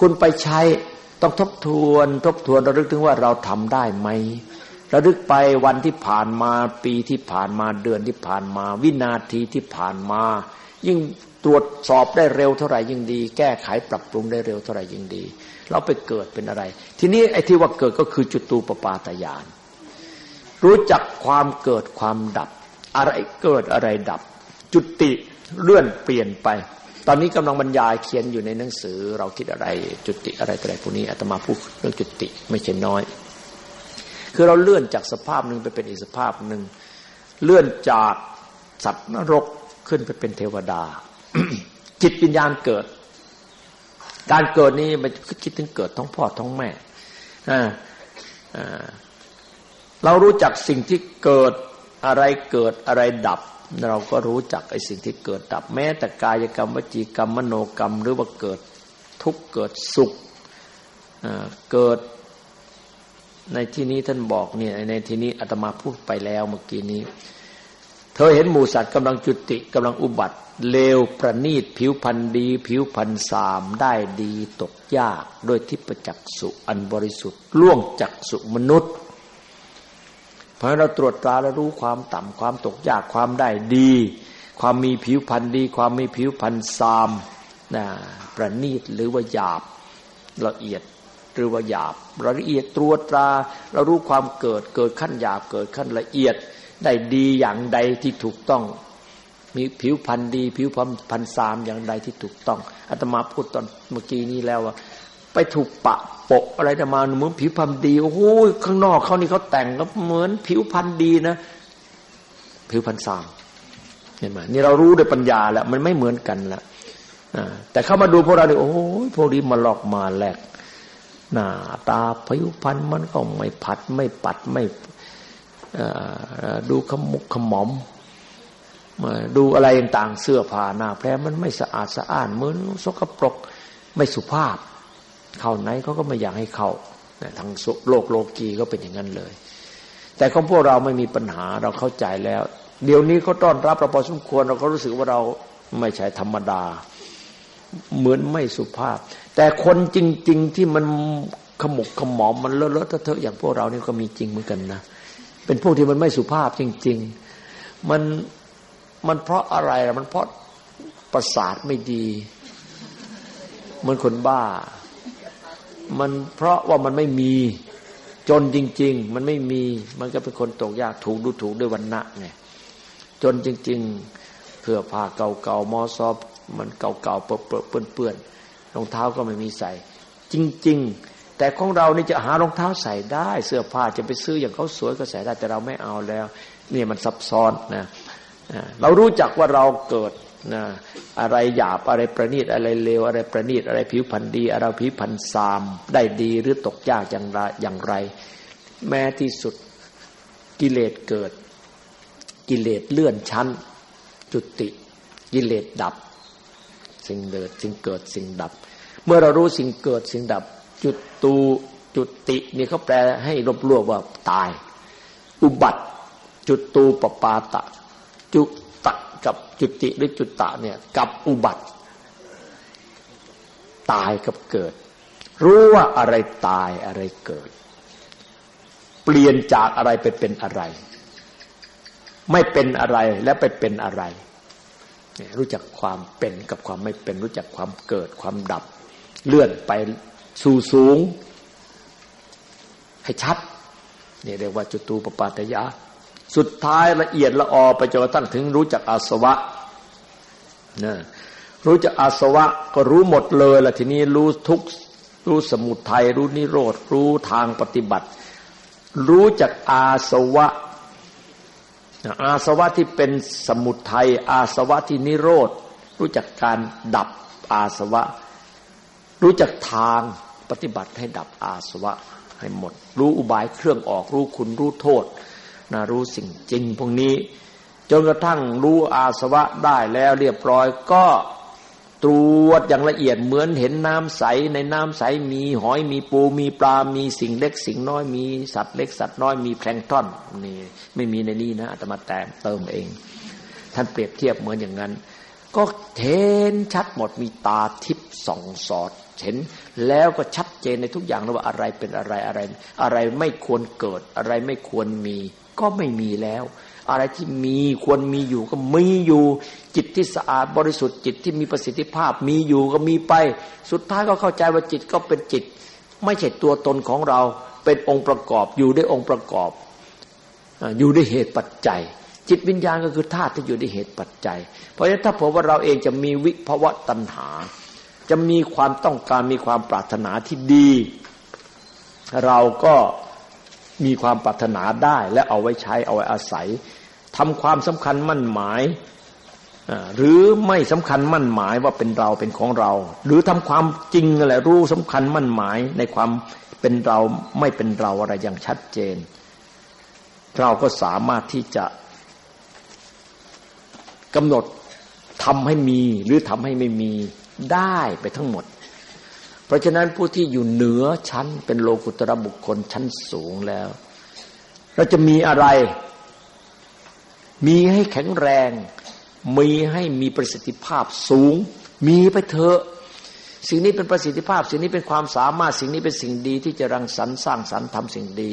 คุณไปใช้ต้องทบทวน ทบทวนระลึกถึงว่าเราทำได้ไหมระลึกไปวันที่ผ่านมาปีที่ผ่านมาเดือนที่ผ่านมา วินาทีที่ผ่านมา ยิ่ง ตรวจสอบได้เร็วเท่าไหร่ยิ่งดี แก้ไขปรับปรุงได้เร็วเท่าไหร่ยิ่งดี เราไปเกิดเป็นอะไร ทีนี้ไอ้ที่ว่าเกิดก็คือจุตูปปาตยาน รู้จักความเกิดความดับ อะไรเกิดอะไรดับ จุติเลื่อนเปลี่ยนไป ตอนนี้กำลังบรรยายเขียนอยู่ในหนังสือ เราคิดอะไรจุติอะไรอะไรพวกนี้อาตมาพูดเรื่องจุติไม่ใช่น้อย คือเราเลื่อนจากสภาพหนึ่งไปเป็นอีกสภาพหนึ่งเลื่อนจากสัตว์นรกขึ้นไปเป็นเทวดา จิตวิญญาณเกิด การเกิดนี้มันคิดถึงเกิดท้องพ่อท้องแม่เรารู้จักสิ่งที่เกิดอะไรเกิดอะไรดับ เราก็รู้จักไอ้สิ่งที่เกิดดับ แม้แต่กายกรรมวจีกรรมมโนกรรม หรือว่าเกิดทุกข์เกิดสุขเกิดในที่นี้ท่านบอกเนี่ยในที่นี้อาตมาพูดไปแล้วเมื่อกี้นี้ เธอเห็นหมูสัตว์กำลังจุติกำลังอุบัติ เลวประณีตผิวพันธ์ดี ผิวพันธ์สามได้ดีตกยากโดยทิพจักสุอันบริสุทธิ์ล่วงจักสุมนุษย์ เพราะเราตรวจตราแล้วรู้ความต่ำความตกยากความได้ดี ความมีผิวพันธ์ดี ความมีผิวพันธ์สามนะประณีตหรือว่าหยาบละเอียดหรือว่าหยาบละเอียดตรวจตราเรารู้ความเกิดเกิดขั้นหยาบเกิดขั้นละเอียดได้ดีอย่างใดที่ถูกต้อง มีผิวพันธ์ดี ผิวพันพันสามอย่างใดที่ถูกต้องอาตมาพูดตอนเมื่อกี้นี้แล้วว่าไปถูกปะปกอะไรจะมาเหมือนผิวพันธ์ดีโอ้โหข้างนอกเขานี่เขาแต่งก็เหมือนผิวพันธ์ดีนะ ผิวพันธ์สามเห็นไหมนี่เรารู้ด้วยปัญญาแล้ว มันไม่เหมือนกันละแต่เข้ามาดูพวกเราเนี่ยโอ้ยพวกนี้มาหลอกมาแหลกหน้าตาผิวพันธ์มันก็ไม่ผัดไม่ปัดไม่ดูขมุกขมอม ดูอะไรต่างเสื้อผ้าหน้าแพรมันไม่สะอาดสะอ้านเหมือนสกปรกไม่สุภาพ เข้าไหนเขาก็ไม่อยากให้เข้าทางโลกโลกีก็เป็นอย่างนั้นเลย แต่ของพวกเราไม่มีปัญหาเราเข้าใจแล้ว เดี๋ยวนี้เขาต้อนรับเราพอสมควรเราก็รู้สึกว่าเราไม่ใช่ธรรมดา เหมือนไม่สุภาพ แต่คนจริง ๆที่มันขมุกขมอมมันเลอะเลอะเทอะอย่างพวกเรานี่ก็มีจริงเหมือนกันนะเป็นพวกที่มันไม่สุภาพจริง ๆ มัน มันเพราะอะไรล่ะมันเพราะประสาทไม่ดี เหมือนคนบ้า มันเพราะว่ามันไม่มีจนจริง ๆ มันไม่มีมันก็เป็นคนตกยากถูกดูถูกด้วยวันณะไงจนจริง ๆเสื้อผ้าเก่าๆมอซอบมันเก่าๆเปื้อนๆรองเท้าก็ไม่มีใส่ จริง ๆ แต่ของเรานี่จะหารองเท้าใส่ได้ เสื้อผ้าจะไปซื้ออย่างเขาสวยก็ใส่ได้แต่เราไม่เอาแล้ว นี่มันซับซ้อนนะ เรารู้จักว่าเราเกิดนะอะไรหยาบอะไรประณีตอะไรเลวอะไรประณีตอะไรผิวพันธ์ดี อะไรผิวพันธ์ซามได้ดีหรือตกยากอย่างไรอย่างไร แม้ที่สุดกิเลสเกิด กิเลสเลื่อนชั้น จุติ กิเลสดับ สิ่งเกิดสิ่งเกิดสิ่งดับ เมื่อเรารู้สิ่งเกิดสิ่งดับ จุดตูจุตินี่เขาแปลให้รบรวบว่าตาย อุบัติ จุดตูปปาตะ จุตะกับจุติหรือจุตตะเนี่ย กับอุบัติ ตายกับเกิด รู้ว่าอะไรตายอะไรเกิด เปลี่ยนจากอะไรไปเป็นอะไร ไม่เป็นอะไรและไปเป็นอะไรรู้จักความเป็นกับความไม่เป็น รู้จักความเกิดความดับ เลื่อนไปสู่สูง ให้ชัดนี่เรียกว่าจุตูปปาตยะ สุดท้ายละเอียดละออไปจนกระทั่งถึงรู้จักอาสวะนะรู้จักอาสวะก็รู้หมดเลยละทีนี้รู้ทุกรู้สมุทัยรู้นิโรธรู้ทางปฏิบัติ รู้จักอาสวะ อาสวะที่เป็นสมุทัยอาสวะที่นิโรธรู้จักการดับอาสวะ รู้จักทางปฏิบัติให้ดับอาสวะให้หมด รู้อุบายเครื่องออกรู้คุณรู้โทษ นะรู้สิ่งจริงพวกนี้ จนกระทั่งรู้อาสวะได้แล้วเรียบร้อยก็ตรวจอย่างละเอียดเหมือนเห็นน้ำใสในน้ำใสมีหอยมีปูมีปลา มีสิ่งเล็กสิ่งน้อยมีสัตว์เล็กสัตว์น้อยมีแพลงต้อนนี่ไม่มีในนี้นะอาตมาแต่เติมเอง ท่านเปรียบเทียบเหมือนอย่างนั้น ก็เห็นชัดหมดมีตาทิพย์ส่องสอดเห็นแล้วก็ชัดเจนในทุกอย่างแล้วว่าอะไรเป็นอะไรอะไร อะไรไม่ควรเกิดอะไรไม่ควรมี ก็ไม่มีแล้ว อะไรที่มีควรมีอยู่ก็มีอยู่ จิตที่สะอาดบริสุทธิ์จิตที่มีประสิทธิภาพ มีอยู่ก็มีไป สุดท้ายก็เข้าใจว่าจิตก็เป็นจิต ไม่ใช่ตัวตนของเรา เป็นองค์ประกอบอยู่ด้วยองค์ประกอบ อยู่ด้วยเหตุปัจจัย จิตวิญญาณก็คือธาตุที่อยู่ด้วยเหตุปัจจัย เพราะฉะนั้นถ้าผมว่าเราเองจะมีวิภวะตัณหา จะมีความต้องการมีความปรารถนาที่ดี เราก็ มีความปรารถนาได้และเอาไว้ใช้เอาไว้อาศัยทำความสำคัญมั่นหมายหรือไม่สำคัญมั่นหมายว่าเป็นเราเป็นของเรา หรือทำความจริงอะไรรู้สำคัญมั่นหมายในความเป็นเราไม่เป็นเราอะไรอย่างชัดเจน เราก็สามารถที่จะกำหนดทำให้มีหรือทำให้ไม่มีได้ไปทั้งหมด เพราะฉะนั้นผู้ที่อยู่เหนือชั้นเป็นโลกุตระบุคคลชั้นสูงแล้วเราจะมีอะไร มีให้แข็งแรง มีให้มีประสิทธิภาพสูง มีไปเถอะสิ่งนี้เป็นประสิทธิภาพ สิ่งนี้เป็นความสามารถ สิ่งนี้เป็นสิ่งดีที่จะรังสรรค์สร้างสรรค์ทำสิ่งดี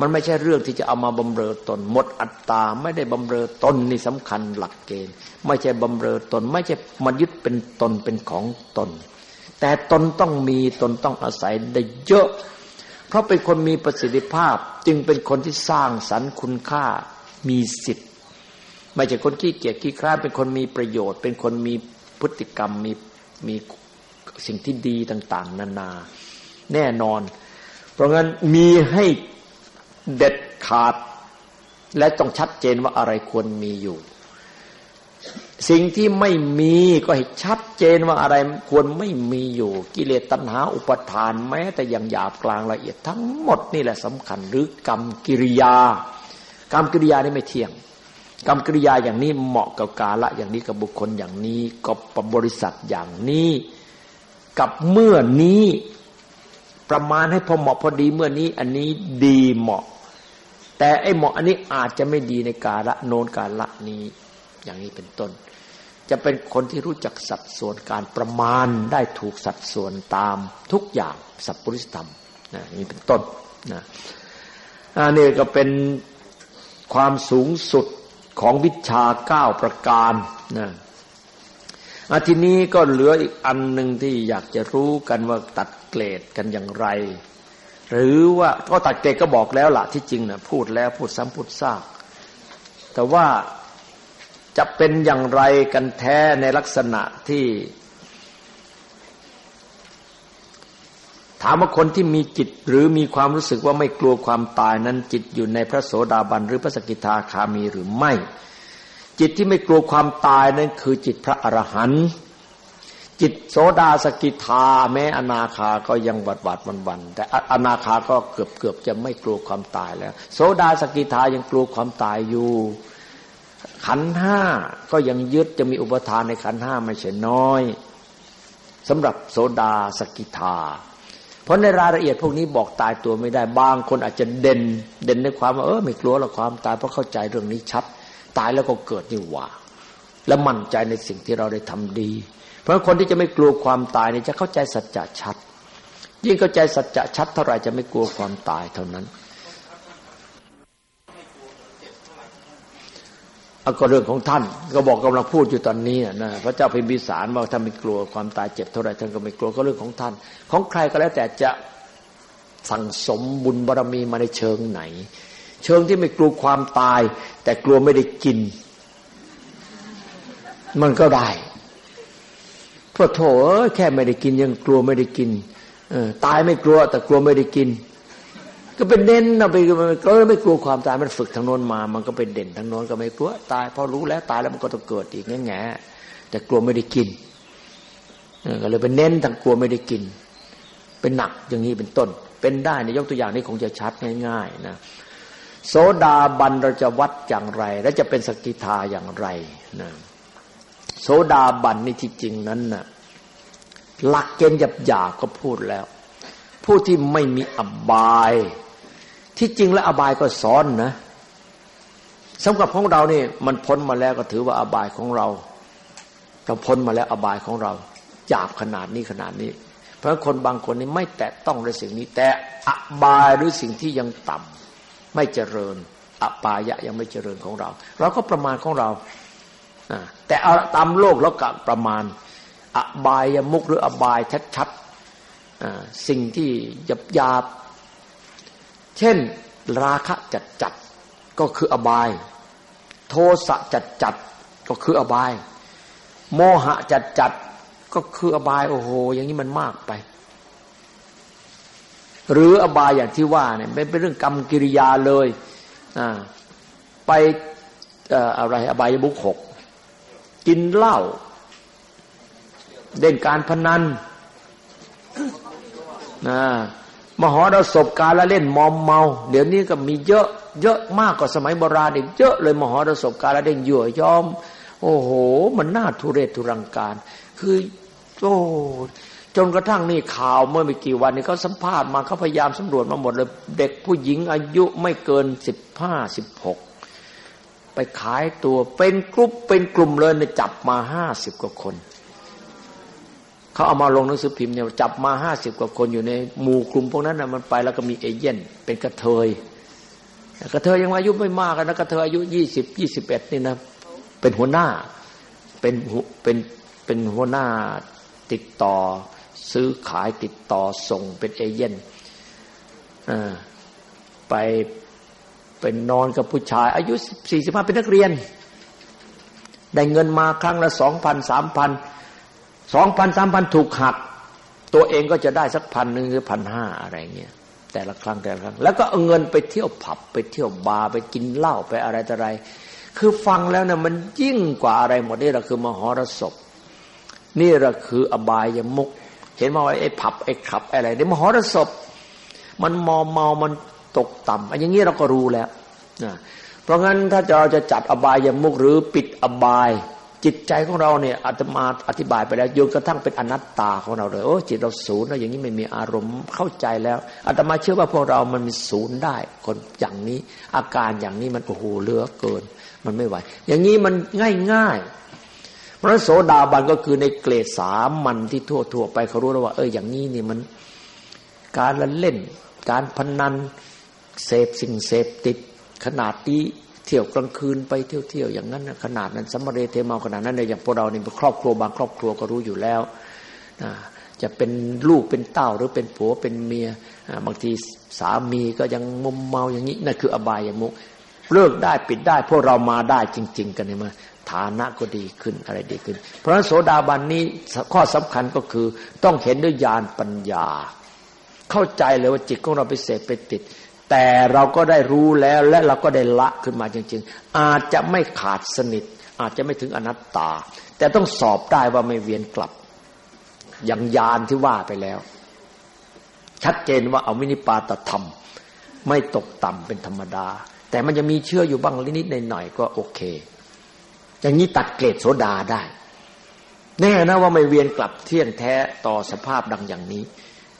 มันไม่ใช่เรื่องที่จะเอามาบำเรอตน หมดอัตตาไม่ได้บำเรอตนนี่สำคัญหลักเกณฑ์ ไม่ใช่บำเรอตน ไม่ใช่มายึดเป็นตนเป็นของตน แต่ตนต้องมีตนต้องอาศัยได้เยอะ เพราะเป็นคนมีประสิทธิภาพจึงเป็นคนที่สร้างสรรค์คุณค่ามีสิทธิ์ไม่ใช่คนขี้เกียจขี้คร้านเป็นคนมีประโยชน์ เป็นคนมีพฤติกรรมมีมีสิ่งที่ดีต่าง ๆ นานาแน่นอน เพราะงั้นมีให้เด็ดขาด และต้องชัดเจนว่าอะไรควรมีอยู่ สิ่งที่ไม่มีก็ให้ชัดเจนว่าอะไรควรไม่มีอยู่ กิเลสตัณหาอุปทานแม้ แต่อย่างหยาบกลางละเอียดทั้งหมดนี่แหละสำคัญ หรือกรรมกิริยา กรรมกิริยานี่ไม่เที่ยง กรรมกิริยาอย่างนี้เหมาะกับกาละอย่างนี้กับบุคคลอย่างนี้กับบริษัทอย่างนี้ กับเมื่อนี้ประมาณให้พอเหมาะพอดีเมื่อนี้ อันนี้ดีเหมาะ แต่ไอ้เหมาะอันนี้อาจจะไม่ดีในกาละโนนกาละนี้ อย่างนี้เป็นต้น จะเป็นคนที่รู้จักสัดส่วนการประมาณได้ถูกสัดส่วนตามทุกอย่างสัพพุริสธรรมนะนี่เป็นต้นนะอันนี้ก็เป็นความสูงสุดของวิชาเก้าประการนะอาทีนี้ก็เหลืออีกอันหนึ่งที่อยากจะรู้กันว่าตัดเกรดกันอย่างไร หรือว่าก็ตัดเกรดก็บอกแล้วล่ะที่จริงนะพูดแล้วพูดซ้ำพูดซาก แต่ว่า จะเป็นอย่างไรกันแท้ในลักษณะที่ ถามว่าคนที่มีจิตหรือมีความรู้สึกว่าไม่กลัวความตายนั้นจิตอยู่ในพระโสดาบันหรือพระสกิทาคามีหรือไม่ จิตที่ไม่กลัวความตายนั้นคือจิตพระอรหันต์จิตโสดาสกิทาแม้อนาคาก็ยังบัดบัดวันวันแต่อนาคาก็เกือบเกือบจะไม่กลัวความตายแล้ว โสดาสกิทายังกลัวความตายอยู่ ขันธ์ห้าก็ยังยึดจะมีอุปาทานในขันธ์ห้าไม่ใช่น้อยสำหรับโสดาสกิทา เพราะในรายละเอียดพวกนี้บอกตายตัวไม่ได้ บางคนอาจจะเด่น เด่นในความว่าเออไม่กลัวหรอกความตายเพราะเข้าใจเรื่องนี้ชัด ตายแล้วก็เกิดนี่หว่า และมั่นใจในสิ่งที่เราได้ทำดี เพราะคนที่จะไม่กลัวความตายเนี่ยจะเข้าใจสัจจะชัด ยิ่งเข้าใจสัจจะชัดเท่าไหร่จะไม่กลัวความตายเท่านั้น ก็เรื่องของท่าน ก็บอกกำลังพูดอยู่ตอนนี้นะพระเจ้าพิมพิสารว่าท่านไม่กลัวความตายเจ็บเท่าไรท่านก็ไม่กลัวก็เรื่องของท่าน ของใครก็แล้วแต่จะสั่งสมบุญบารรมีมาในเชิงไหน เชิงที่ไม่กลัวความตาย แต่กลัวไม่ได้กิน มันก็ได้พระโถแค่ไม่ได้กินยังกลัวไม่ได้กินตายไม่กลัวแต่กลัวไม่ได้กิน ก็เป็นเด่นเราไปก็ไม่กลัวความตายมันฝึกทางโน้นมา มันก็เป็นเด่นทางโน้นก็ไม่กลัวตายพอรู้แล้วตายแล้วมันก็ต้องเกิดอีกแง่แง่แต่กลัวไม่ได้กินก็เลยเป็นเน้นทางกลัวไม่ได้กิน เป็นหนักอย่างนี้เป็นต้น เป็นได้ในยกตัวอย่างนี้คงจะชัดง่าย ๆ นะโสดาบันเราจะวัดอย่างไร และจะเป็นสกิทาอย่างไรนะโสดาบันนี่ที่จริงนั้นนะ่ะหลักเกณฑ์หยาบๆก็พูดแล้ว ผู้ที่ไม่มีอบาย ที่จริงแล้วอบายก็ซ้อนนะสำหรับของเรานี่มันพ้นมาแล้วก็ถือว่าอบายของเราเราพ้นมาแล้วอบายของเราหยาบขนาดนี้ขนาดนี้ เพราะคนบางคนนี่ไม่แตะต้องในสิ่งนี้ แต่อบายหรือสิ่งที่ยังต่ำไม่เจริญอบายะยังไม่เจริญของเรา เราก็ประมาณของเราแต่เอาตามโลกแล้วกับประมาณ อบายมุกหรืออบายชัดๆสิ่งที่หยาบหยาบ เช่น ราคะจัดจัดก็คืออบาย โทสะจัดจัดก็คืออบาย โมหะจัดจัดก็คืออบายโอ้โห อย่างนี้มันมากไป หรืออบายอย่างที่ว่าเนี่ยเป็นเรื่องกรรมกิริยาเลยอ่าไปอะไรอบายบุคหกกินเหล้าเล่นการพนันนะ หรสพการละเล่นมอมเมา เดี๋ยวนี้ก็มีเยอะ เยอะมากกว่าสมัยโบราณอีกเยอะเลยมหรสพการละเล่นยั่วยอม โอ้โห มันน่าทุเรศทุรังการ คือโอ้จนกระทั่งนี่ข่าวเมื่อไม่กี่วันนี้เขาสัมภาษณ์มาเขาพยายามสำรวจมาหมดเลย เด็กผู้หญิงอายุไม่เกินสิบห้าสิบหกไปขายตัวเป็นกลุ่มเป็นกลุ่มเลยเนี่ยจับมาห้าสิบกว่าคน เขาเอามาลงหนังสือพิมพ์เนี่ยจับมาห้าสิบกว่าคนอยู่ในหมู่กลุ่มพวกนั้นนะมันไปแล้วก็มีเอเย่นเป็นกระเทยกระเทยยังอายุไม่มากนะกระเทยอายุยี่สิบยี่สิบเอ็ดนี่นะเป็นหัวหน้าเป็นเป็นเป็นหัวหน้าติดต่อ ซื้อขายติดต่อส่งเป็นเอเย่นไปเป็นนอนกับผู้ชาย อายุสี่สิบห้าเป็นนักเรียน ได้เงินมาครั้งละสองพันสามพัน สองพันสามพันถูกหัก ตัวเองก็จะได้สักพันหนึ่งหรือพันห้าอะไรเงี้ยแต่ละครั้งแต่ละครั้ง แล้วก็เอาเงินไปเที่ยวผับไปเที่ยวบาร์ไปกินเหล้าไปอะไรต่ออะไร คือฟังแล้วเนี่ยมันยิ่งกว่าอะไรหมดนี่เราคือมหรสพนี่เราคืออบายมุกเห็นไหมว่าไอ้ผับไอ้ขับอะไรนี่มหรสพมันมอมเมามันตกต่ำอันอย่างนี้เราก็รู้แล้วนะเพราะงั้นถ้าเราจะจัดอบายมุกหรือปิดอบาย จิตใจของเราเนี่ยอาตมาอธิบายไปแล้วโยนกระทั่งเป็นอนัตตาของเราเลยโอ้จิตเราศูนย์แล้วอย่างนี้ไม่มีอารมณ์เข้าใจแล้วอาตมาเชื่อว่าพวกเรามันมีศูนย์ได้ คนอย่างนี้ อาการอย่างนี้มันโอ้โหเลือเกิน มันไม่ไหว อย่างนี้มันง่ายง่ายพระโสดาบันก็คือในเกรดสามันที่ทั่วทั่วไปเขารู้แล้วว่าเอออย่างนี้นี่มันการละเล่น การพนันเสพสิ่งเสพติดขนาดนี้ เที่ยวกลางคืนไปเที่ยวเที่ยวอย่างนั้นขนาดนั้นสมเรเทเมาขนาดนั้นเลยอย่างพวกเราเนี่ยครอบครัวบางครอบครัวก็รู้อยู่แล้วจะเป็นลูกเป็นเต้าหรือเป็นผัวเป็นเมียบางทีสามีก็ยังมุมเมาอย่างนี้นั่นคืออบายมุกเลิกได้ปิดได้ พวกเรามาได้จริง ๆ กันเนี่ยมาฐานะก็ดีขึ้นอะไรดีขึ้น เพราะฉะนั้นโสดาบันนี้ข้อสำคัญก็คือต้องเห็นด้วยญาณปัญญา เข้าใจเลยว่าจิตของเราไปเสพไปติด แต่เราก็ได้รู้แล้วและเราก็ได้ละขึ้นมาจริง ๆ อาจจะไม่ขาดสนิท อาจจะไม่ถึงอนัตตา แต่ต้องสอบได้ว่าไม่เวียนกลับ อย่างยานที่ว่าไปแล้ว ชัดเจนว่าเอาวินิปาตธรรม ไม่ตกต่ำเป็นธรรมดา แต่มันจะมีเชื่ออยู่บ้างนิดๆหน่อยๆก็โอเค อย่างนี้ตัดเกรดโสดาได้แน่นะว่าไม่เวียนกลับเที่ยงแท้ต่อสภาพดังอย่างนี้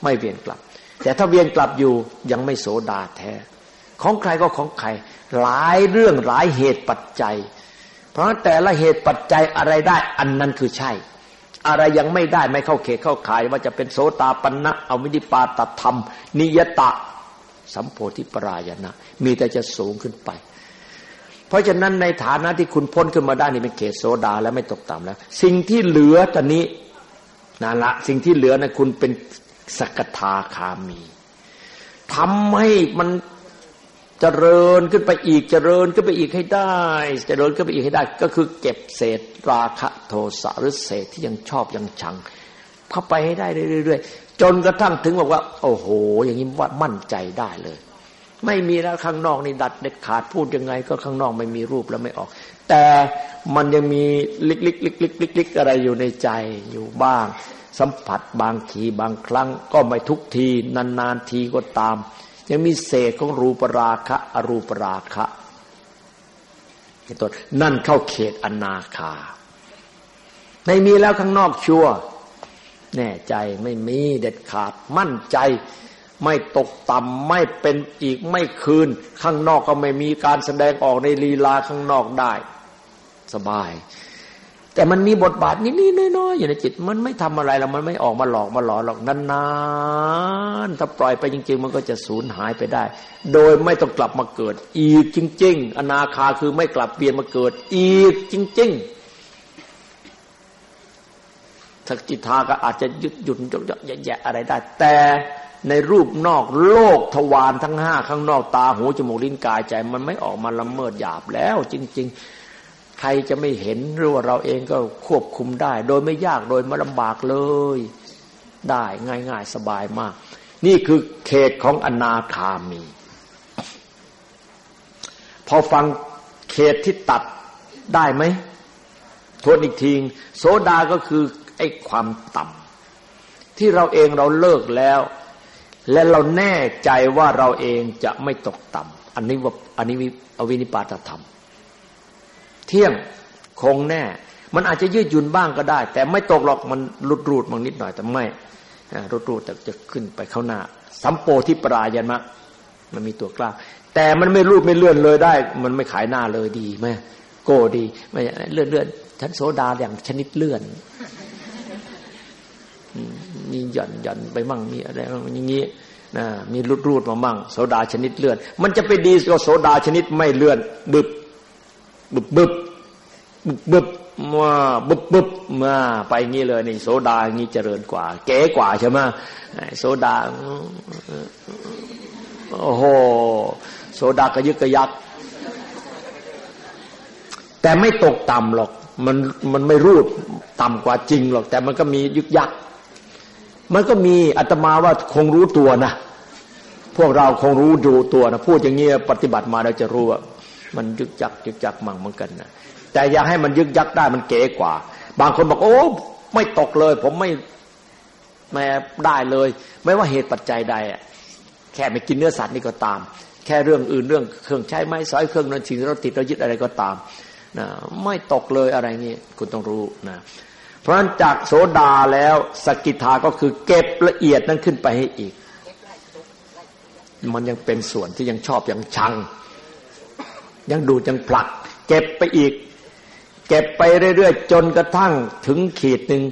ไม่เวียนกลับ แต่ถ้าเวียนกลับอยู่ยังไม่โสดาแท้ ของใครก็ของใคร หลายเรื่องหลายเหตุปัจจัย เพราะแต่ละเหตุปัจจัยอะไรได้อันนั้นคือใช่ อะไรยังไม่ได้ไม่เข้าเขตเข้าขายว่าจะเป็นโสตาปันนะเอาวิธิปาตธรรม นิยตะสัมโพธิปรายนะมีแต่จะสูงขึ้นไป เพราะฉะนั้นในฐานะที่คุณพ้นขึ้นมาได้นี่เป็นเกศโซดาแล้วไม่ตกต่ำแล้ว สิ่งที่เหลือตอนนี้นั่นละสิ่งที่เหลือนะคุณเป็น สกทาคามีทำให้มันเจริญขึ้นไปอีกเจริญขึ้นไปอีกให้ได้เจริญขึ้นไปอีกให้ได้ ก็คือเก็บเศษราคะโทสะหรือเศษที่ยังชอบยังชังเข้าไปให้ได้เรื่อยๆจนกระทั่งถึงบอกว่า โอ้โห อย่างนี้ว่ามั่นใจได้เลย ไม่มีแล้วข้างนอกนี่ดัดเด็ดขาดพูดยังไง ก็ข้างนอกไม่มีรูปแล้วไม่ออก แต่มันยังมีลิกลิกลิกลิกลิกลิกอะไรอยู่ในใจอยู่บ้าง สัมผัสบางทีบางครั้ง ก็ไม่ทุกที นานๆทีก็ตาม ยังมีเศษของรูปราคะ อรูปราคะตัวนั่นเข้าเขตอนาคา ไม่มีแล้วข้างนอกชัวแน่ใจไม่มีเด็ดขาดมั่นใจ ไม่ตกต่ำไม่เป็นอีกไม่คืน ข้างนอกก็ไม่มีการแสดงออกในลีลาข้างนอกได้ สบาย แต่มันมีบทบาทนิดๆน้อยๆอยู่ในจิต มันไม่ทำอะไรแล้วมันไม่ออกมาหลอกมาหลอกหรอกนานๆถ้าปล่อยไปจริง ๆ มันก็จะสูญหายไปได้ โดยไม่ต้องกลับมาเกิด อีกจริง ๆ อนาคาคือไม่กลับเปลี่ยนมาเกิด อีกจริงๆสักจิตทาก็อาจจะหยุดหยุดแย่ๆอะไรได้ แต่ในรูปนอกโลกทวารทั้งห้าข้างนอกตาหูจมูกลิ้นกายใจ มันไม่ออกมาละเมิดหยาบแล้ว จริง ๆ ใครจะไม่เห็นหรือว่าเราเองก็ควบคุมได้ โดยไม่ยากโดยไม่ลำบากเลย ได้ง่าย ๆ สบายมาก นี่คือเขตของอนาคามี พอฟังเขตที่ตัดได้ไหมทวนอีกทีโสดาก็คือไอ้ความต่ำที่เราเองเราเลิกแล้ว และเราแน่ใจว่าเราเองจะไม่ตกต่ำอันนี้ว่าอันนี้อวินิปาตธรรม เที่ยงคงแน่ มันอาจจะยืดหยุ่นบ้างก็ได้ แต่ไม่ตกหรอกมันรุดรูดบางนิดหน่อยแต่ไม่รุดรูดแต่จะขึ้นไปเข้าหน้า สัมโปธิปรายนมะมันมีตัวกล้า แต่มันไม่รูดไม่เลื่อนเลยได้ มันไม่ขายหน้าเลยดีไหมโกดีไม่เลื่อนเลื่อนฉันโสดาอย่างชนิดเลื่อนมีหย่อนหย่อนไปมั่งมีอะไรอย่างนี้นะมีรูดรูดมามั่งโสดาชนิดเลื่อน มันจะไปดีกว่าโสดาชนิดไม่เลื่อน บึบบึบบึบ บึบมาบึบบึบมาไปงี้เลยนี่โสดางี้เจริญกว่า เก๋กว่าใช่ไหมโสดาโอ้โหโสดากระยึกกระยัก แต่ไม่ตกต่ำหรอก มันมันไม่รูดต่ำกว่าจริงหรอก แต่มันก็มียึกยัก มันก็มีอาตมาว่าคงรู้ตัวนะพวกเราคงรู้ดูตัวนะพูดอย่างเงี้ยปฏิบัติมาเราจะรู้ว่ามันยึกยักยึกยักมั่งเหมือนกันนะ แต่อย่าให้มันยึกยักได้มันเก๋กว่า บางคนบอกโอ้ ไม่ตกเลย ผมไม่แม่ได้เลย ไม่ว่าเหตุปัจจัยใดแค่ไม่กินเนื้อสัตว์นี่ก็ตาม แค่เรื่องอื่นเรื่องเครื่องใช้ไม้สอยเครื่องนั้นสิ่งที่เราติดเรายึดอะไรก็ตามนะไม่ตกเลยอะไรนี่คุณต้องรู้นะเพราะฉะนั้นจากโสดาแล้วสกิทาก็คือเก็บละเอียดนั้นขึ้นไปให้อีก มันยังเป็นส่วนที่ยังชอบยังชัง ยังดูดยังผลัก เก็บไปอีก เก็บไปเรื่อยๆ จนกระทั่งถึงขีดหนึ่ง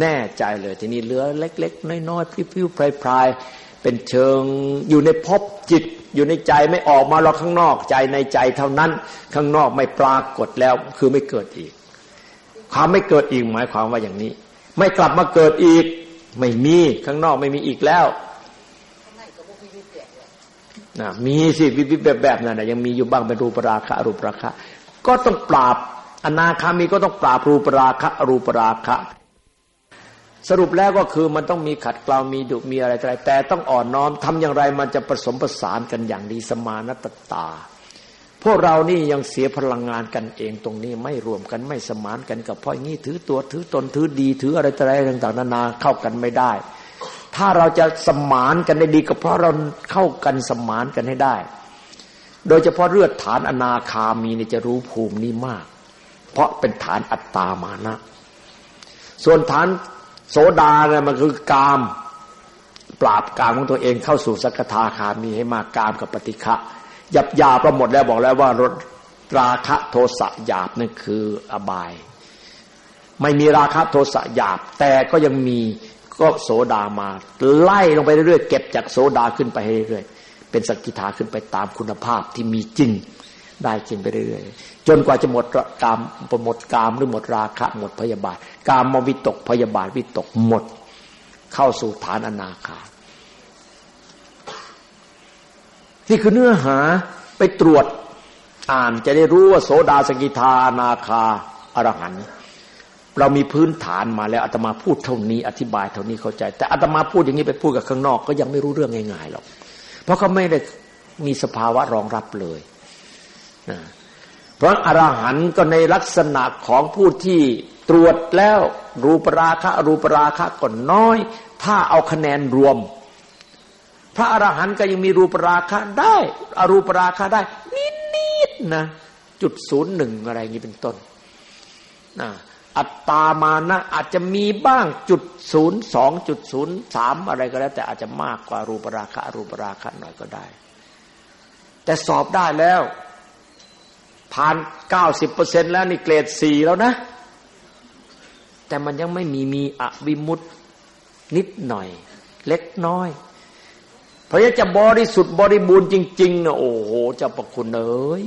แน่ใจเลย ทีนี้เหลือเล็ก ๆ น้อยๆพิ้วๆพลายๆเป็นเชิงอยู่ในภพจิตอยู่ในใจไม่ออกมาหรอกข้างนอกใจในใจเท่านั้น ข้างนอกไม่ปรากฏแล้วคือไม่เกิดอีก ความไม่เกิดอีกหมายความว่าอย่างนี้ ไม่กลับมาเกิดอีก ไม่มีข้างนอกไม่มีอีกแล้วนะมีสิวิบิแบบแบบนั้นนะยังมีอยู่บ้างเป็นรูปราคะรูปราคะ ก็ต้องปราบ อนาคามีก็ต้องปราบรูปราคะรูปราคะ สรุปแล้วก็คือมันต้องมีขัดเกลามีดุมีอะไรอะไรแต่ต้องอ่อนน้อมทำอย่างไรมันจะผสมผสานกันอย่างดีสมานตตา พวกเรานี่ยังเสียพลังงานกันเองตรงนี้ไม่รวมกันไม่สมานกันกับพ่องี้ถือตัวถือตนถือดีถืออะไรอะไรต่างๆนานาเข้ากันไม่ได้ ถ้าเราจะสมานกันได้ดีก็เพราะเราเข้ากันสมานกันให้ได้ โดยเฉพาะเลือดฐานอนาคามีนี่จะรู้ภูมินี้มาก เพราะเป็นฐานอัตตามานะ ส่วนฐานโสดาเนี่ยมันคือกาม ปราบกามของตัวเองเข้าสู่สักทาคามีให้มากกามกับปฏิฆะหยับยาประหมดแล้วบอกแล้วว่ารราคะโทสะหยาบนั่นคืออบาย ไม่มีราคะโทสะหยาบ แต่ก็ยังมีก็โสดามา ไล่ลงไปเรื่อยๆเก็บจากโสดาขึ้นไปเรื่อยๆเป็นสกิทาขึ้นไปตามคุณภาพที่มีจริง ได้จริงไปเรื่อยๆจนกว่าจะหมดกามหมดกามหรือหมดราคะ หมดพยาบาท กามมวิตกพยาบาทวิตกหมด เข้าสู่ฐานอนาคานี่คือเนื้อหาไปตรวจอ่านจะได้รู้ว่าโสดาสกิทานาคาอรหันต์เรามีพื้นฐานมาแล้วอาตมาพูดเท่านี้ อธิบายเท่านี้เข้าใจ แต่อาตมาพูดอย่างนี้ไปพูดกับข้างนอก ก็ยังไม่รู้เรื่องง่ายๆหรอกเพราะเขาไม่ได้มีสภาวะรองรับเลย เพราะอรหันต์ก็ในลักษณะของผู้ที่ตรวจแล้วรูปราคะรูปราคะก็น้อย ถ้าเอาคะแนนรวม พระอรหันต์ก็ยังมีรูปราคะได้อรูปราคะได้ นิดๆนะจุดศูนย์หนึ่งอะไรอย่างนี้เป็นต้นนะอัตตามานะอาจจะมีบ้างจุดศูนย์สองจุดศูนย์สามอะไรก็แล้ว แต่อาจจะมากกว่ารูปราคะรูปราคะหน่อยก็ได้ แต่สอบได้แล้ว ผ่านเก้าสิบเปอร์เซ็นแล้วนี่เกรดสี่แล้วนะ แต่มันยังไม่มีมีอวิมุตนิดหน่อย เล็กน้อยเพราะจะบริสุทธิ์บริบูรณ์จริงๆนะโอ้โหเจ้าประคุณเอ้ย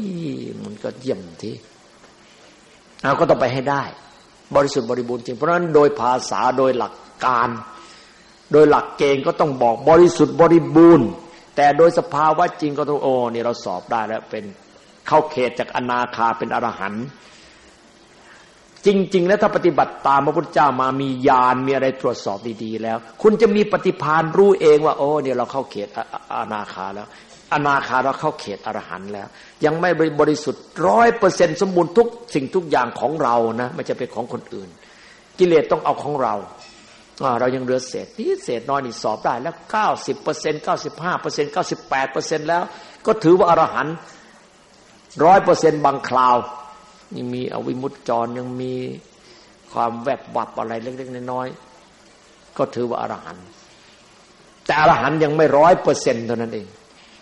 มันก็เยี่ยมทีเราก็ต้องไปให้ได้ บริสุทธิ์บริบูรณ์จริง เพราะฉะนั้นโดยภาษาโดยหลักการ โดยหลักเกณฑ์ก็ต้องบอกบริสุทธิ์บริบูรณ์ แต่โดยสภาวะจริงก็ต้องโอ้นี่เราสอบได้แล้วเป็น เข้าเขตจากอนาคาเป็นอรหันต์จริงๆแล้วถ้าปฏิบัติตามพระพุทธเจ้ามามีญาณมีอะไรตรวจสอบดีๆแล้ว คุณจะมีปฏิพานรู้เองว่าโอ้เนี่ยเราเข้าเขตอนาคาแล้ว อนาคาเราเข้าเขตอรหันต์แล้ว ยังไม่บริสุทธิ์ร้อยเปอร์เซ็นสมบูรณ์ทุกสิ่งทุกอย่างของเรานะไม่จะเป็นของคนอื่น กิเลสต้องเอาของเราเรายังเหลือเศษนี่เศษน้อยนี่สอบได้แล้วเก้าสิบเปอร์เซ็นเก้าสิบห้าเปอร์เซ็นเก้าสิบแปดเปอร์เซ็นแล้ว ก็ถือว่าอรหันต์ ร้อยเปอร์เซ็นบางคราวยังมีอวิมุตจรยังมีความแวบวับอะไรเล็กๆน้อยๆก็ถือว่าอรหันต์แต่อรหันต์ยังไม่ร้อยเปอร์เซ็นต์เท่านั้นเอง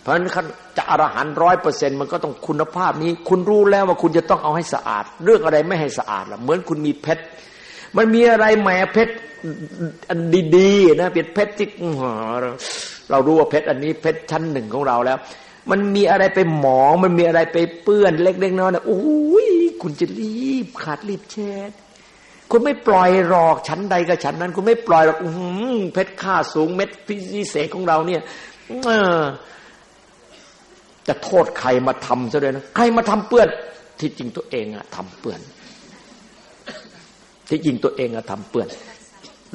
เพราะฉะนั้นจะอรหันร้อยเปอร์เซ็นมันก็ต้องคุณภาพนี้ คุณรู้แล้วว่าคุณจะต้องเอาให้สะอาด เรื่องอะไรไม่ให้สะอาดล่ะเหมือนคุณมีเพชรมันมีอะไรแหมเพชรอันดีๆนะเป็นเพชรที่เรารู้ว่าเพชรอันนี้เพชรชั้นหนึ่งของเราแล้ว มันมีอะไรไปหมอง มันมีอะไรไปเปื้อนเล็กๆน้อยๆโอ้ยคุณจะรีบขาดรีบเช็ดคุณไม่ปล่อยหรอกชั้นใดกับชั้นนั้น คุณไม่ปล่อยหรอกอเพชรค่าสูงเม็ดพิเศษของเราเนี่ยจะโทษใครมาทำซะเลยนะใครมาทำเปื้อน ที่จริงตัวเองอะทำเปื้อน ที่จริงตัวเองอะทำเปื้อน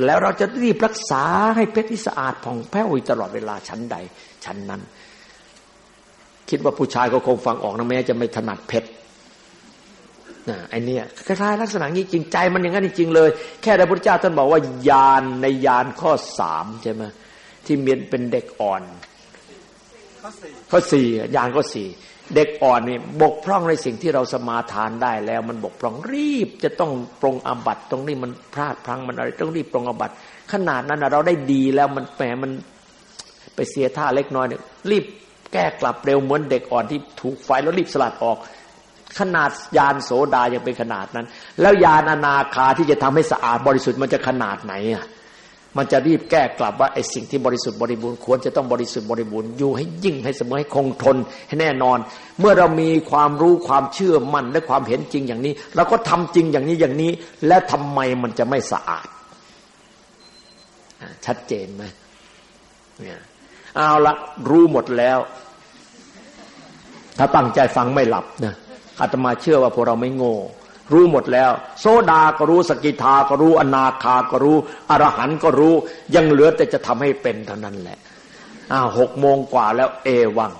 แล้วเราจะรีบรักษาให้เพชรที่สะอาดผ่องแผ้วตลอดเวลาชั้นใด ชั้นนั้น คิดว่าผู้ชายก็คงฟังออกนะแม้จะไม่ถนัดเพชรนะไอเนี้ยคล้ายๆลักษณะนี้จริงใจมันอย่างนั้นจริงเลย แค่พระพุทธเจ้าท่านบอกว่ายานในยานข้อสามใช่ไหมที่เมียนเป็นเด็กอ่อน ข้อสี่ยานข้อสี่เด็กอ่อนนี่บกพร่องในสิ่งที่เราสมาทานได้แล้ว มันบกพร่องรีบจะต้องปรงอบัตตรงนี้มันพลาดพลั้งมันอะไรต้องรีบปรงอบัตขนาดนั้นเราได้ดีแล้วมันแหมมันไปเสียท่าเล็กน้อยเนี่ยรีบ แก้กลับเร็วเหมือนเด็กอ่อนที่ถูกไฟแล้วรีบสลัดออก ขนาดยานโสดายังเป็นขนาดนั้น แล้วยานอนาคาที่จะทำให้สะอาดบริสุทธิ์มันจะขนาดไหนอะมันจะรีบแก้กลับว่าไอ้สิ่งที่บริสุทธิ์บริบูรณ์ควรจะต้องบริสุทธิ์บริบูรณ์อยู่ให้ยิ่งให้เสมอให้คงทนให้แน่นอน เมื่อเรามีความรู้ความเชื่อมั่นและความเห็นจริงอย่างนี้เราก็ทำจริงอย่างนี้อย่างนี้ และทำไมมันจะไม่สะอาด ชัดเจนไหมเนี่ย เอาละรู้หมดแล้ว ถ้าตั้งใจฟังไม่หลับนะอาตมาเชื่อว่าพวกเราไม่โง่รู้หมดแล้ว โซดาก็รู้สกิทาก็รู้อนาคาก็รู้อรหันก็รู้ ยังเหลือแต่จะทำให้เป็นเท่านั้นแหละอ้าวหกโมงกว่าแล้วเอวัง